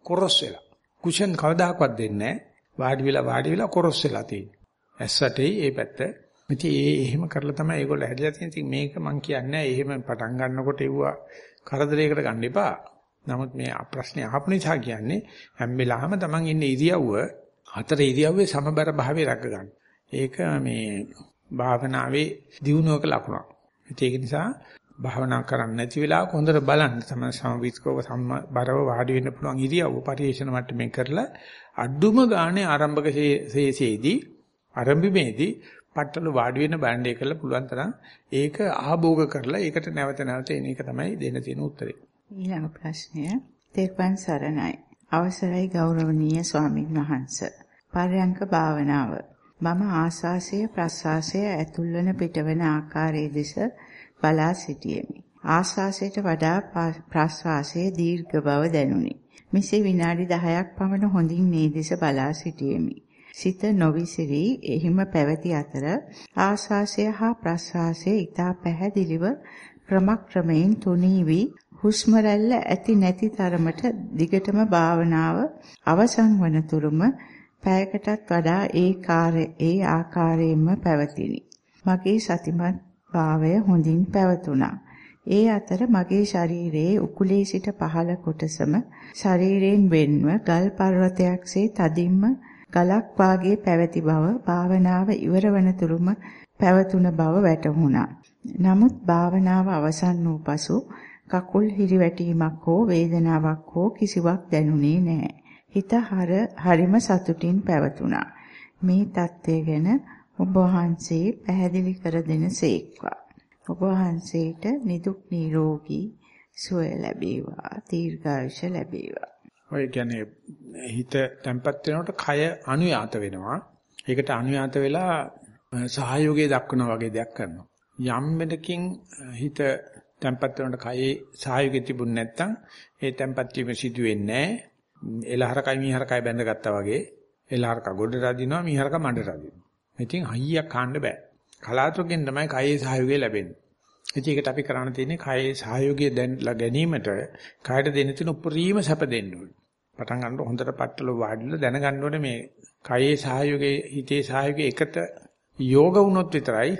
කොරස් වෙලා. කුෂන් කවදාකවත් දෙන්නේ නැහැ. වාඩි වෙලා වාඩි වෙලා කොරස් වෙලා තියෙන්නේ. ඇස්සටේ ඒ පැත්ත. ඉතින් ඒ එහෙම කරලා තමයි ඒගොල්ලෝ හැදලා තියෙන්නේ. ඉතින් මේක මම කියන්නේ එහෙම පටන් ගන්නකොට එව්වා කරදරයකට ගන්න එපා. නමුත් මේ ප්‍රශ්නේ අහපු නිසා කියන්නේ හැම වෙලාවෙම Taman ඉන්නේ ඉරියව්ව හතර ඉරියව්වේ සමබර භාවය රැක ගන්න. ඒක මේ භාවනාවේ දියුණුවක ලකුණක්. ඒක නිසා භාවනා කරන්න නැති වෙලාවක හොඳට බලන්න තමයි සමවිස්කව සම්බරව වාඩි වෙන්න පුළුවන් ඉරියව්ව පරිේශන මට්ටමේ කරලා අඩුම ගානේ ආරම්භක ශේෂයේදී ආරම්භීමේදී පట్టල වාඩි වෙන්න බණ්ඩේ කරලා පුළුවන් තරම් ඒක ආභෝග කරලා ඒකට නැවත නැවත එන එක තමයි දෙන්න තියෙන උත්තරේ. ඊළඟ ප්‍රශ්නය තෙරුවන් සරණයි. අවසරයි ගෞරවනීය ස්වාමින් වහන්සේ. පරයන්ක භාවනාව. මම ආස්වාසය ප්‍රස්වාසය ඇතුල්වන පිටවන ආකාරයේ දෙස බලා සිටියෙමි. ආස්වාසයට වඩා ප්‍රස්වාසයේ දීර්ඝ බව දැනුනි. මෙසේ විනාඩි 10ක් පමණ හොඳින් මේ දෙස බලා සිටියෙමි. සිත නොවිසිරී එහිම පැවති අතර ආස්වාසය හා ප්‍රස්වාසය ඊට පැහැදිලිව ක්‍රමක්‍රමයෙන් තුනී වී හුස්ම ඇති නැති තරමට දිගටම භාවනාව අවසන් වන තුරුම පැයකටත් වඩා ඒ කාර්ය ඒ ආකාරයෙන්ම පැවතිනි. මගේ සතිමත් භාවය හොඳින් පැවතුණා. ඒ අතර මගේ ශරීරයේ උකුලේ සිට පහළ කොටසම ශරීරයෙන් වෙන්ව ගල් පර්වතයක්සේ තදින්ම ගලක් වාගේ පැවති බව භාවනාව ඉවර වනතුරුම පැවතුන බව වැටහුණා. නමුත් භාවනාව අවසන් වූ පසු කකුල් හිරිවැටීමක් හෝ වේදනාවක් හෝ කිසිවක් දැනුනේ නැහැ. හිත හර හරිම සතුටින් පැවතුණා. මේ தත්ත්වය ගැන ඔබ වහන්සේ පැහැදිලි කර දෙනසේක්වා. ඔබ වහන්සේට නිදුක් නිරෝගී සුවය ලැබේවා. දීර්ඝායුෂ ලැබේවා. ඔය කියන්නේ හිත තැම්පත් වෙනකොට කය අනුයාත වෙනවා. ඒකට අනුයාත වෙලා සහයෝගය දක්වනවා වගේ දෙයක් කරනවා. යම් වෙනකින් හිත තැම්පත් වෙනකොට කයේ සහයෝගය තිබුණ නැත්නම් ඒ තැම්පත් වීම සිදු වෙන්නේ නැහැ. එලහරකයි මීහරකයි බැඳගත්තා වගේ එලහරක ගොඩ රදිනවා මීහරක මඩ රදිනවා. ඉතින් හයියක් කාන්න බෑ. කලාතුරකින් තමයි කයේ සහයෝගය ලැබෙන්නේ. ඉතින් ඒකට අපි කරන්න තියෙන්නේ කයේ සහයෝගය දැන්ලා ගැනීමට කායට දෙන්න තියෙන උපරිම සැප දෙන්න ඕනේ. පටන් ගන්නකොට හොඳට පట్టල වාඩිලා දැනගන්න ඕනේ මේ කයේ සහයෝගයේ හිතේ සහයෝගයේ එකට යෝග වුණොත් විතරයි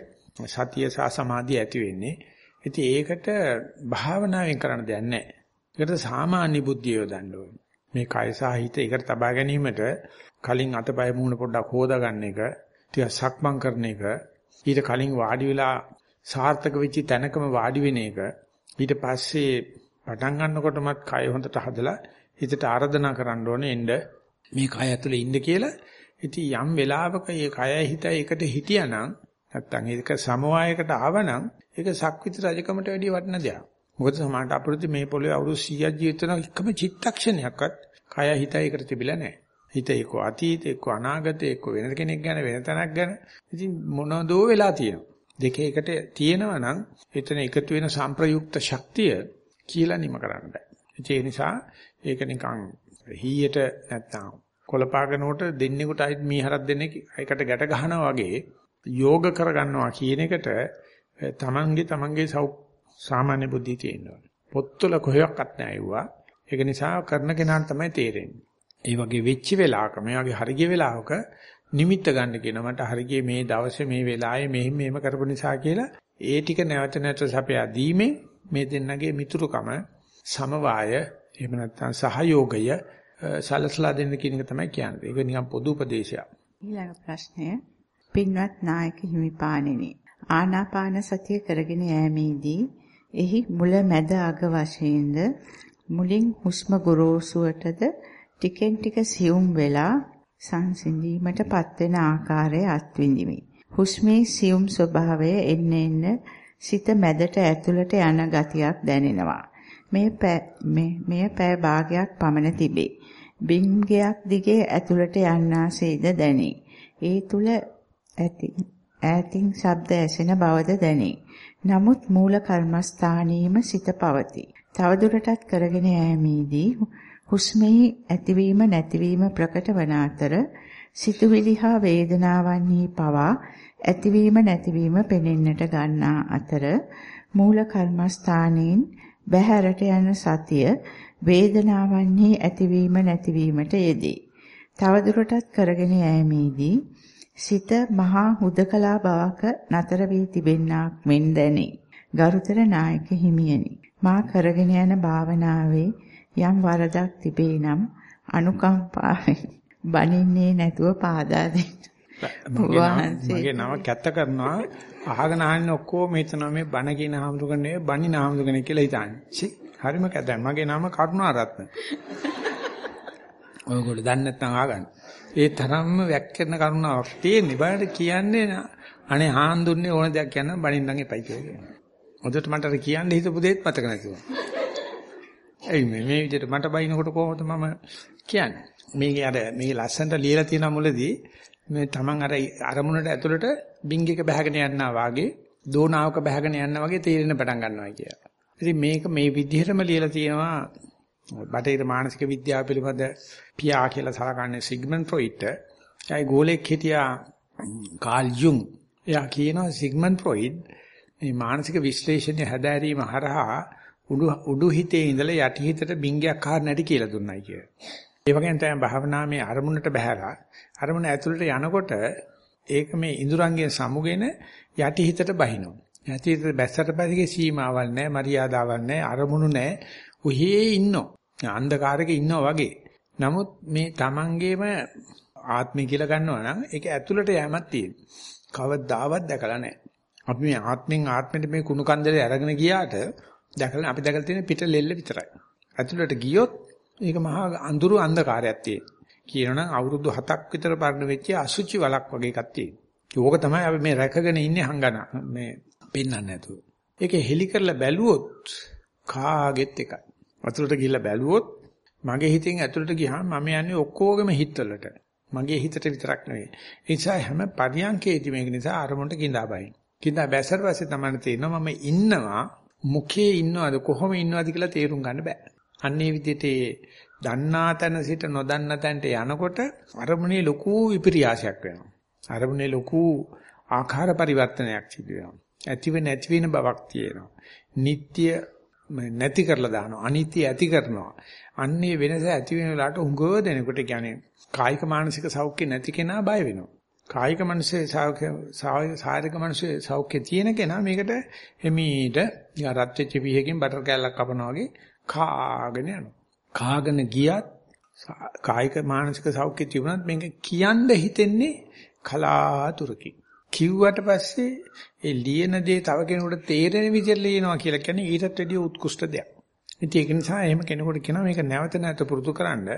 සතිය සහ සමාධිය ඇති වෙන්නේ. ඉතින් ඒකට භාවනාවෙන් කරන්න දෙයක් නැහැ. ඒකට සාමාන්‍ය බුද්ධිය යොදන්න ඕනේ. මේ කය සහ හිත එකට තබා ගැනීමට කලින් අතපය මූණ පොඩ්ඩක් හොදාගන්න එක, ටිකක් සක්මන් කරන එක, ඊට කලින් වාඩි වෙලා සාර්ථක වෙච්ච තැනකම වාඩි වෙන එක, ඊට පස්සේ පටන් ගන්නකොටමත් කය හොඳට හදලා හිතට ආරාධනා කරන්න ඕනේ එන්න මේ කය ඇතුලේ ඉන්න කියලා. ඉතින් යම් වෙලාවක මේ කයයි හිතයි එකට හිටියානම් නැත්තම් ඒක සමவாயයකට ආවනම් ඒක සක්විති රජකමට වැඩිය වටින දෙයක්. මොකද සමහරට අපෘති මේ පොළවේ අවුරුදු 100ක් ජීවිත වෙන එකම චිත්තක්ෂණයක්වත් කය හිතයි එකට තිබිලා නැහැ. හිත එක්ක අතීත එක්ක අනාගත එක්ක වෙන කෙනෙක් ගැන වෙන තැනක් ගැන ඉතින් මොනදෝ වෙලා තියෙනවා. දෙකේ එකට තියෙනවා නම් එතන එකතු වෙන සංප්‍රයුක්ත ශක්තිය කියලා නිම කරන්න බෑ. ඒ නිසා ඒක නිකන් හීයට නැත්තම් කොළපාගනකොට දෙන්නෙකුට අයිත් මීහරක් දෙන්නෙක් එකට ගැට ගන්නවා වගේ යෝග කරගන්නවා කියන එකට තමන්ගේ තමන්ගේ සාමාන්‍ය බුද්ධිය තියෙනවා. පොත්වල කොහෙවත් නැහැ ඒක නිසා කරන කෙනාට තමයි තේරෙන්නේ. ඒ වගේ වෙච්ච වෙලාවක මේ වගේ හරිය වෙලාවක නිමිත්ත ගන්න කියනවා මට හරිය මේ දවසේ මේ වෙලාවේ මෙහෙම මෙහෙම කරපු නිසා කියලා ඒ ටික නැවත නැවත සපයා දීමෙන් මේ දෙන්නගේ මිතුරුකම සමவாய එහෙම නැත්නම් සහයෝගය සලසලා දෙන්න කියන එක තමයි කියන්නේ. ඒක නිකන් පොදු උපදේශයක්. ඊළඟ ප්‍රශ්නය පින්වත් නායක හිමිපාණෙනි. ආනාපාන සතිය කරගෙන යෑමේදී එහි මුල මැද අග වශයෙන්ද මුලින් හුස්ම ගොරෝසුවටද ටිකෙන් ටික සියුම් වෙලා සංසිඳීමටපත් වෙන ආකාරය අත්විඳිමි. හුස්මේ සියුම් ස්වභාවය එන්න එන්න සිත මැදට ඇතුළට යන ගතියක් දැනෙනවා. මේ මෙය පෑ භාගයක් පමණ තිබේ. බින්ගයක් දිගේ ඇතුළට යන්නාසේද දැනේ. ඒ තුල ඇති ඈතින් ශබ්ද ඇසෙන බවද දැනේ. නමුත් මූල කර්මස්ථානීයම සිත පවතී. තවදුරටත් කරගෙන යෑමේදී හුස්මෙහි ඇතිවීම නැතිවීම ප්‍රකට වන අතර සිතුවිලි හා වේදනාවන්හි පවා ඇතිවීම නැතිවීම පෙනෙන්නට ගන්නා අතර මූල කර්මස්ථානයෙන් බහැරට යන සතිය වේදනාවන්හි ඇතිවීම නැතිවීමට යෙදී. තවදුරටත් කරගෙන යෑමේදී සිත මහා හුදකලා බවක නතර වී තිබෙන්නාක් මෙන් දැනේ. ගරුතර නායක හිමියනි. මා කරගෙන යන භාවනාවේ යම් වරදක් තිබේ නම් අනුකම්පාවෙන් බනින්නේ නැතුව පාදා දෙන්න. මගේ නම කැත්ත කරනවා අහගෙන අහන්නේ ඔක්කොම හිතනවා මේ බණ කියන හාමුදුරනේ බණින හාමුදුරනේ කියලා හිතන්නේ. හරිම කැතයි. මගේ නම කරුණාරත්න. ඔයගොල්ලෝ දන්නේ නැත්නම් ආගන්න. ඒ තරම්ම වැක්කෙන කරුණාවක් තියෙන්නේ. බලන්න කියන්නේ අනේ හාන්දුන්නේ ඕන දෙයක් කියන්න බණින්නම් එපයි කියලා. හොඳට මට අර කියන්න හිතපු දෙයක් මතක නැතුව. එයි මේ මේ විදිහට මට බයිනකොට කොහොමද මම කියන්නේ? මේකේ අර මේ ලස්සනට ලියලා තියෙන මුලදී මේ Taman අර අරමුණට ඇතුළට බින්ගික බහගෙන යනවා වාගේ දෝනාවක බහගෙන යනවා වගේ තේරෙන පටන් ගන්නවා කියලා. ඉතින් මේක මේ විදිහටම ලියලා තියෙනවා බටහිර මානසික විද්‍යාව පිළිබඳ පියා කියලා සලකන්නේ සිග්මන්ඩ් ෆ්‍රොයිඩ්. එයායි ගෝලෙක් හිටියා කාල් යුන්. එයා කියනවා සිග්මන්ඩ් ෆ්‍රොයිඩ් මේ මානසික විශ්ලේෂණය හැදෑරීම හරහා උඩු උඩු හිතේ ඉඳලා යටි හිතට බින්ගයක් ආර නැටි කියලා දුන්නයි කියලා. ඒ වගේම තමයි භාවනාවේ අරමුණට බහැලා අරමුණ ඇතුළට යනකොට ඒක මේ ඉඳුරංගයෙන් සමුගෙන යටි හිතට බහිනවා. යටි හිතට බැස්සට පස්සේ සීමාවක් නැහැ, මරියාදාවක් නැහැ, අරමුණු නැහැ. උහේ ඉන්නෝ. අන්ධකාරයක ඉන්නවා වගේ. නමුත් මේ Tamangeම ආත්මය කියලා ගන්නවා නම් ඒක ඇතුළට යෑමක් තියෙනවා. කවදාවත් දැකලා නැහැ. අපි මේ ආත්මෙන් ආත්මෙට මේ කුණු කන්දලේ අරගෙන ගියාට දැකලා අපි දැකලා තියෙන පිට ලෙල්ල විතරයි. ඇතුළට ගියොත් ඒක මහා අඳුරු අන්ධකාරයක් තියෙනවා. කියනනම් අවුරුදු 7ක් විතර පරණ වෙච්ච අසුචි වලක් වගේ එකක් තියෙනවා. ඕක තමයි අපි මේ රැකගෙන ඉන්නේ හංගන මේ පෙන්වන්න නැතුව. ඒක හෙලි කරලා බැලුවොත් කාගෙත් එකයි. අතුලට ගිහිල්ලා බැලුවොත් මගේ හිතෙන් ඇතුළට ගියාම මම යන්නේ ඔක්කොගේම හිතවලට. මගේ හිතට විතරක් නෙවෙයි. ඒ නිසා හැම පරියන්කේදී මේක නිසා අරමුණට கிඳා බයින්. கிඳා බැසර පස්සේ තමයි තේරෙනවා මම ඉන්නවා මුඛේ ඉන්නවද කොහොම ඉන්නවද කියලා තේරුම් ගන්න බෑ. අන්නේ විදිහට දන්නා තැන සිට නොදන්නා තැනට යනකොට අරමුණේ ලොකු විපර්යාසයක් වෙනවා. අරමුණේ ලොකු ආකාර පරිවර්තනයක් සිදු වෙනවා. ඇතිව නැති වෙන බවක් තියෙනවා. නিত্য නැති කරලා දානවා. අනිත්‍ය ඇති කරනවා. අන්නේ වෙනස ඇති වෙන වෙලාවට උඟව දෙනකොට කියන්නේ කායික මානසික සෞඛ්‍ය නැති කෙනා බය වෙනවා. කායික මනසේ සෞඛ්‍ය සායරික මනසේ සෞඛ්‍ය තියෙන කෙනා මේකට එමීට රත් වෙච්ච පිහකින් බටර් කෑල්ලක් කපනවා වගේ කාගෙන යනවා. කාගෙන ගියත් කායික මානසික සෞඛ්‍ය තිබුණත් මේක කියන්න හිතෙන්නේ කලාතුරකින්. කිව්වට පස්සේ ඒ ලියන දේ තව කෙනෙකුට තේරෙන විදිහට ලියනවා කියලා කියන්නේ ඊටත් වැඩිය උත්කෘෂ්ඨ දෙයක්. ඉතින් ඒක නිසා එහෙම කෙනෙකුට කියනවා මේක නැවත නැවත පුරුදු කරන්න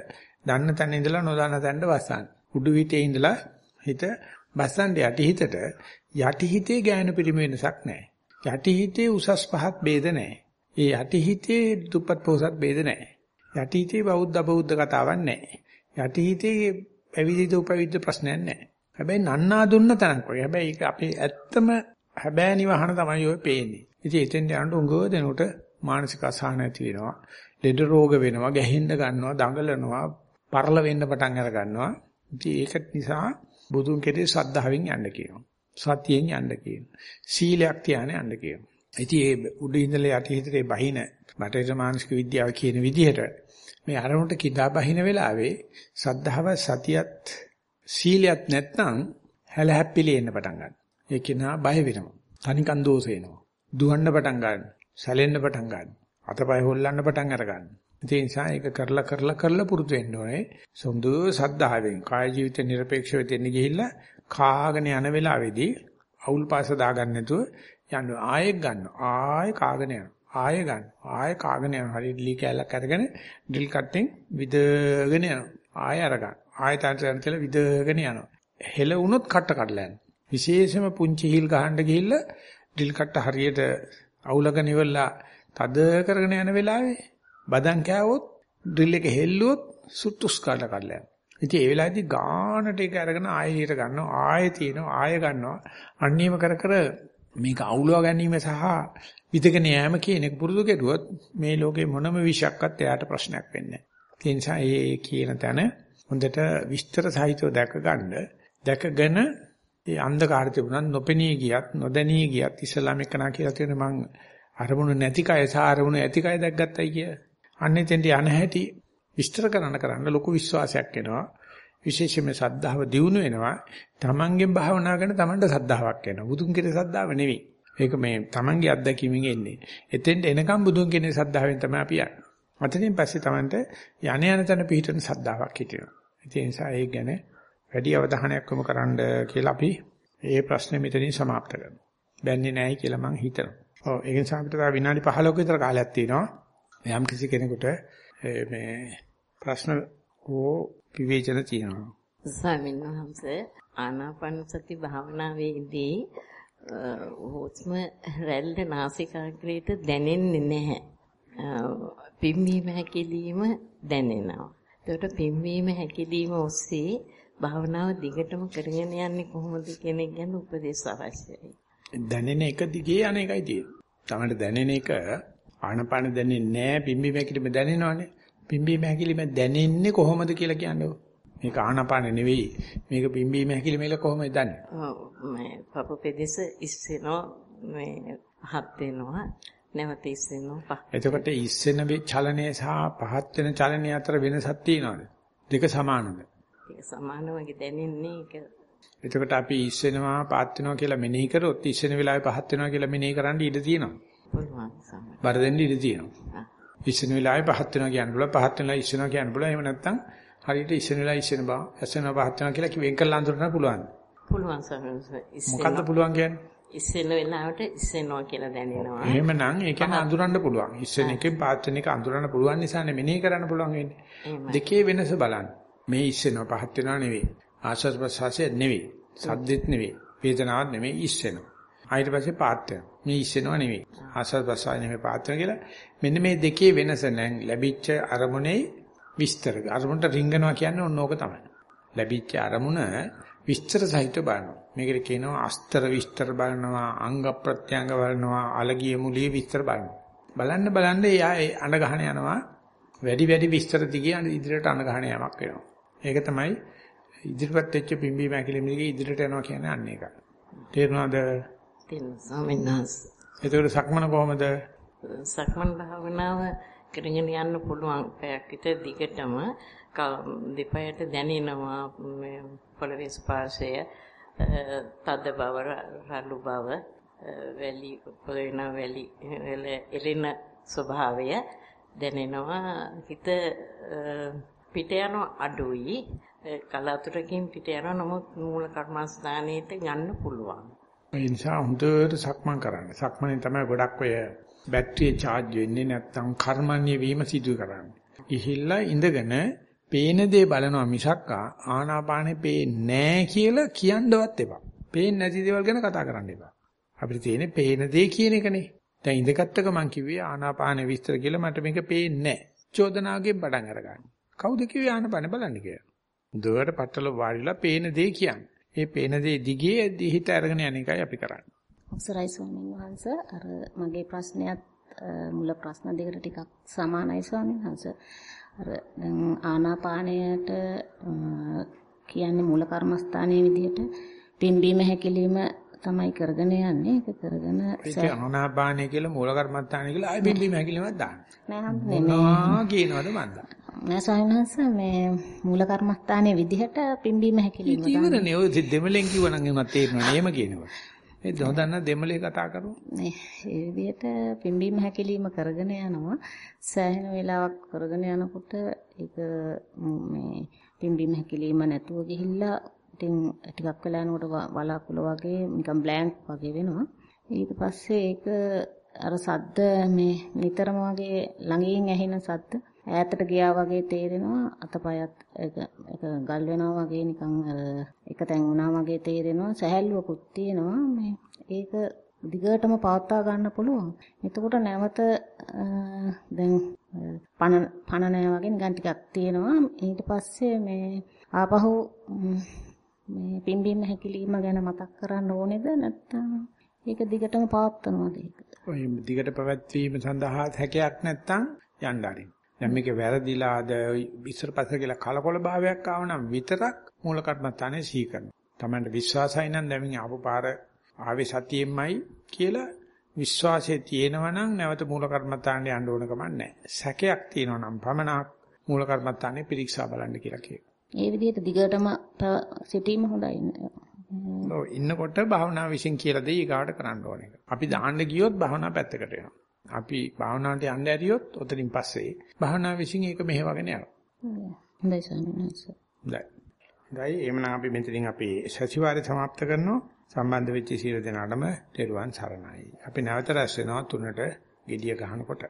දන්න තැන ඉඳලා නොදන්න තැනට වස්සන්න. උඩු හිතේ ඉඳලා හිත බස්සන්න යටි හිතට යටි හිතේ ගෑනු පිරිමි වෙනසක් නැහැ. යටි හිතේ උසස් පහත් ભેද නැහැ. ඒ යටි හිතේ දුප්පත් පොහසත් ભેද නැහැ. යටි හිතේ බෞද්ධ බෞද්ධ කතාවක් නැහැ. යටි හිතේ පැවිදිද උපවිද්ද ප්‍රශ්නයක් නැහැ. හැබැයි නන්නා දුන්න තැනක් වගේ. හැබැයි ඒක අපේ ඇත්තම හැබෑ නිවහන තමයි ඔය පේන්නේ. ඉතින් එතෙන් යනකොට උඟව දෙනකොට මානසික අසහන ඇති වෙනවා. ලෙඩ රෝග වෙනවා, ගැහෙන්න ගන්නවා, දඟලනවා, පරල වෙන්න පටන් අර ගන්නවා. ඉතින් ඒක නිසා බුදුන් කෙරේ ශ්‍රද්ධාවෙන් යන්න කියනවා. සතියෙන් යන්න කියනවා. සීලයක් තියාගෙන යන්න කියනවා. ඉතින් ඒ උඩ ඉඳලා යටි හිතේ බහින බටේර මානසික විද්‍යාව කියන විදිහට මේ අරමුණට කිදා බහින වෙලාවේ සද්ධාව සතියත් සීලයක් නැත්නම් හැලහැප්පිලි එන්න පටන් ගන්නවා. ඒක නා බය වෙනවා. තනිකන් දෝෂ එනවා. දුවන්න පටන් ගන්නවා. සැලෙන්න පටන් ගන්නවා. අතපය හොල්ලන්න පටන් අර ගන්නවා. ඒ නිසා ඒක කරලා කරලා කරලා පුරුදු වෙන්න ඕනේ. සොඳු සද්ධාවෙන් කාය ජීවිත নিরপেক্ষව දෙන්න ගිහිල්ලා කාගෙන යන වෙලාවේදී අවුල් පාස දාගන්න නැතුව යන්න ආයෙත් ගන්න. ආයෙ කාගෙන යනවා. ආයෙ ගන්න. ආයෙ කාගෙන යනවා. හරි ඩිලි කැලක් අරගෙන ඩ්‍රිල් කට්ටෙන් විදගෙන යනවා. ආයෙ අරගන්න. ආයෙ තැන්ට යන කියලා විදගෙන යනවා. හෙල වුණොත් කට කඩලා යනවා. විශේෂයෙන්ම පුංචි හිල් ගහන්න ගිහිල්ලා ඩ්‍රිල් කට්ට හරියට අවුලගෙන ඉවරලා තද කරගෙන යන වෙලාවේ බදන් කෑවොත් ඩ්‍රිල් එක හෙල්ලුවොත් සුට්ටුස් කාට කඩලා යනවා. ඉතින් ඒ වෙලාවේදී ගානට ඒක අරගෙන ආයෙ හිට ගන්නවා ආයෙ තියෙනවා ආයෙ ගන්නවා අන්නේම කර කර මේක අවුලව ගැනීම සහ විදගෙන යෑම කියන එක පුරුදු කෙරුවොත් මේ ලෝකේ මොනම විශයක්වත් එයාට ප්‍රශ්නයක් වෙන්නේ නැහැ. ඒ නිසා ඒ කියන තැන හොඳට විස්තර සහිතව දැක ගන්න දැකගෙන ඒ අන්ධකාර තිබුණත් නොපෙනී ගියත් නොදැනී ගියත් ඉස්ලාම එක්කනා කියලා තියෙන මං අරමුණු නැති කය සහ අරමුණු ඇති කය දැක්ගත්තයි කිය. අන්නේ තෙන්ට යන හැටි විස්තර කරන්න කරන්න ලොකු විශ්වාසයක් එනවා. විශේෂයෙන්ම සද්ධාව දියුණු වෙනවා. තමන්ගෙන් භාවනා කරන තමන්ට සද්ධාාවක් එනවා. බුදුන් කෙරේ සද්ධාව නෙවෙයි. ඒක මේ තමන්ගේ අත්දැකීමෙන් එන්නේ. එතෙන්ට එනකම් බුදුන් කෙනේ සද්ධාවෙන් තමයි අපි යන්නේ. අතනින් පස්සේ තමන්ට යණ යන තැන පිහිටන සද්ධාාවක් හිටිනවා. ඒ නිසා ඒ ගැන වැඩි අවධානයක් යොමු කරන්න කියලා අපි මේ ප්‍රශ්නේ මෙතනින් સમાપ્ત කරනවා. බැන්නේ නැහැ කියලා මම හිතනවා. ඔව් ඒ නිසා අපිට තව විනාඩි 15ක විතර කාලයක් තියෙනවා. යම් කිසි කෙනෙකුට මේ ප්‍රශ්න හෝ විවේචන තියෙනවා. ස්වාමීන් වහන්සේ ආනාපාන සති භාවනාවේදී හුස්ම රැල්ල නාසිකාග්‍රේට දැනෙන්නේ නැහැ. පිම්වීම හැකිලිම දැනෙනවා. ඒකට පිම්වීම හැකිලිම ඔස්සේ භාවනාව දිගටම කරගෙන යන්නේ කොහොමද කියන එක ගැන උපදේශ අවශ්‍යයි. දැනෙන එක දිගේ යන එකයි තියෙන්නේ. තමයි දැනෙන එක ආනපාන දැනෙන්නේ නැහැ පිම්බීම හැකිලිම දැනෙනවනේ. පිම්බීම හැකිලිම දැනෙන්නේ කොහොමද කියලා කියන්නේ. මේක ආනපාන නෙවෙයි. මේක පිම්බීම හැකිලිම කියලා කොහොමද දන්නේ? ඔව් මේ පපු පෙදෙස ඉස්සෙනවා මේ පහත් වෙනවා. නැවත ඉස්සෙනවා. එතකොට ඉස්සෙන චලනය සහ පහත් වෙන චලනය අතර වෙනසක් තියෙනවද? දෙක සමානද? ඒක සමානව දැනෙන්නේ ඒක එතකොට අපි ඉස්සෙනවා පාත් වෙනවා කියලා මෙනෙහි කරොත් ඉස්සෙන වෙලාවේ පහත් වෙනවා කියලා මෙනෙහි කරන්න ඉඩ තියෙනවා. බර දෙන්න ඉඩ තියෙනවා. ඉස්සෙන වෙලාවේ පහත් වෙනවා කියන්න පුළුවන් පහත් වෙනවා ඉස්සෙනවා කියන්න පුළුවන්. එහෙම නැත්නම් හරියට ඉස්සෙන වෙලාවේ ඉස්සෙන බව ඇසෙනවා පහත් වෙනවා කියලා කිව්වෙන් කරලා අඳුරන්න පුළුවන්. පුළුවන් සමහර. මොකද්ද පුළුවන් කියන්නේ? ඉස්සෙන වෙලාවට ඉස්සෙනවා කියලා දැනෙනවා. එහෙමනම් ඒ කියන්නේ අඳුරන්න පුළුවන්. ඉස්සෙන එකෙන් පාත් වෙන එක අඳුරන්න පුළුවන් නිසානේ මෙනෙහි කරන්න පුළුවන් වෙන්නේ. දෙකේ වෙනස බලන්න. මේ ඉස්සෙනවා පහත් වෙනවා නෙවෙයි. ආශ්වාස ප්‍රශ්වාසය නෙවෙයි. සද්දෙත් නෙවෙයි. වේදනාවක් නෙවෙයි ඉස්සෙනවා. ඊට පස්සේ පාත් වෙනවා. මේ ඉස්සෙනවා නෙවෙයි. ආශ්වාස ප්‍රශ්වාසය නෙවෙයි පාත් වෙනවා කියලා මෙන්න මේ දෙකේ වෙනස නැන් ලැබිච්ච අරමුණේ විස්තර. අරමුණට රිංගනවා කියන්නේ ඕන ඕක තමයි. ලැබිච්ච අරමුණ විස්තර සහිත බලනවා. මේකට කියනවා අස්තර විස්තර බලනවා, අංග ප්‍රත්‍යංග බලනවා, අලගිය මුලිය විස්තර බලනවා. බලන්න බලන්න එයා අඬ ගහන යනවා. වැඩි වැඩි විස්තර දිගේ ඉදිරියට අඬ ගහන යමක් වෙනවා. ඒක තමයි ඉදිරිපත් වෙච්ච පිම්බි මැකිලිම දිගේ ඉදිරියට යනවා කියන්නේ අන්න ඒක. තේරුණාද? තේරුණා ස්වාමීන් වහන්සේ. එතකොට සක්මන කොහමද? සක්මන් භාවනාව කරගෙන යන්න පුළුවන් පැයක් විතර දිගටම දෙපයට දැනෙනවා පොළවේ ස්පර්ශය තද බව රළු බව වැලි පොළේන වැලි එලෙන ස්වභාවය දැනෙනවා. හිත පිට යන අඩුයි. කලාතුරකින් පිට යනවා. නමුත් මූල කර්මස්ථානයේට යන්න පුළුවන්. ඒ නිසා හොඳට සක්මන් කරන්න සක්මනේ තමයි ගොඩක් ඔය බැටරිය charge වෙන්නේ නැත්නම් කර්මන්නේ වීම සිදු කරන්නේ. ඉහිල්ලා ඉඳගෙන පේන දේ බලනවා මිසක් ආනාපානේ පේන්නේ නැහැ කියලා කියන්නවත් එපා. පේන්නේ නැති දේවල් ගැන කතා කරන්න එපා. අපිට තියෙන්නේ පේන දේ කියන එකනේ. දැන් ඉඳගත්තක මං කිව්වේ ආනාපානේ විස්තර කියලා මට මේක පේන්නේ නැහැ. චෝදනාවකින් පටන් අරගන්න. කවුද කිව්වේ ආනාපානේ බලන්න කියලා. දුවට පట్టල වාඩිලා පේන දේ කියන්නේ. ඒ පේන දේ දිගේ දිහිත අරගෙන යන එකයි අපි කරන්නේ. අවසරයි ස්වාමීන් වහන්ස. අර මගේ ප්‍රශ්නයත් මුල ප්‍රශ්න දෙකට ටිකක් සමානයි ස්වාමීන් වහන්ස. අර දැන් ආනාපානයට කියන්නේ මූල කර්මස්ථානයේ විදිහට පිම්බීම හැකිලිම තමයි කරගෙන යන්නේ. ඒක කරගෙන ඒක ආනාපානය කියලා මූල කර්මස්ථානය කියලා ආයෙ පිම්බීම හැකිලිමක් දාන්න. නෑ නෙමෙයි මොනවා කියනවද මන්ද? නෑ ස්වාමීන් වහන්සේ මේ මූල කර්මස්ථානයේ විදිහට පිම්බීම හැකිලිම දාන්න ඉතින් ඔය දෙමලෙන් කිව්වනම් එමත් තේරෙනවා නේම කියනවා ඒ දොහදන්න දෙමලේ කතා කරමු. නේ ඒ විදිහට පිම්බීම හැකිලිම කරගෙන යනවා. සෑහෙන වෙලාවක් කරගෙන යනකොට ඒක මේ පිම්බීම හැකිලිම නැතුව ගිහිල්ලා ඉතින් ටිකක් වෙලා යනකොට වලාකුළු වගේ නිකන් බ්ලැන්ක් වගේ වෙනවා. ඊට පස්සේ ඒක අර සද්ද මේ නිතරම වගේ ළඟින් ඇහෙන සද්ද ඈතට ගියා වගේ තේරෙනවා අතපයත් ඒක ඒක ගල් වෙනවා වගේ නිකන් එක තැන් වුණා වගේ තේරෙනවා සැහැල්ලුවකුත් තියෙනවා මේ ඒක දිගටම පවත්වා ගන්න පුළුවන්. එතකොට නැවත දැන් පණ පණ නැහැ වගේ නිකන් ටිකක් තියෙනවා. ඊට පස්සේ මේ ආපහු මේ පිම්බීම හැකිලිම ගැන මතක් කරන්න ඕනේද නැත්නම් ඒක දිගටම පවත්වනවද ඒක? ඔය දිගට පැවැත්වීම සඳහා හැකියාවක් නැත්නම් යන්න ආරින්. දැන් මේක වැරදිලාද ඉස්සර පස්ස කියලා කලකොල භාවයක් ආව නම් විතරක් මූල කර්මස්ථානේ සිහි කරනවා. Tamanට විශ්වාසයි නම් දැන් මේ ආපු පාර ආවේ සතියෙමයි කියලා විශ්වාසය තියෙනවා නම් නැවත මූල කර්මස්ථානේ යන්න ඕන කමක් නැහැ. සැකයක් තියෙනවා නම් පමණක් මූල කර්මස්ථානේ පිරික්සා බලන්න කියලා කියනවා. ඒ විදිහට දිගටම සිටීම හොඳයි. ඔව් ඉන්නකොට භාවනා විශ්ින් කියලා දෙයි ඊගාවට කරන්න ඕනේ. අපි දාන්න ගියොත් භාවනා පැත්තකට යනවා. අපි භාවනාවට යන්න ඇරියොත් ඔතනින් පස්සේ භාවනාව විසින් ඒක මෙහෙවගෙන යනවා. හොඳයි ස්වාමීන් වහන්සේ. හොඳයි. හොඳයි එhmenan අපි මෙතනින් අපි සතිವಾರය સમાપ્ત කරනවා. සම්බන්ධ වෙච්ච සියලු දෙනාටම තෙරුවන් සරණයි. අපි නැවත රැස් වෙනවා තුනට gediya ගහනකොට.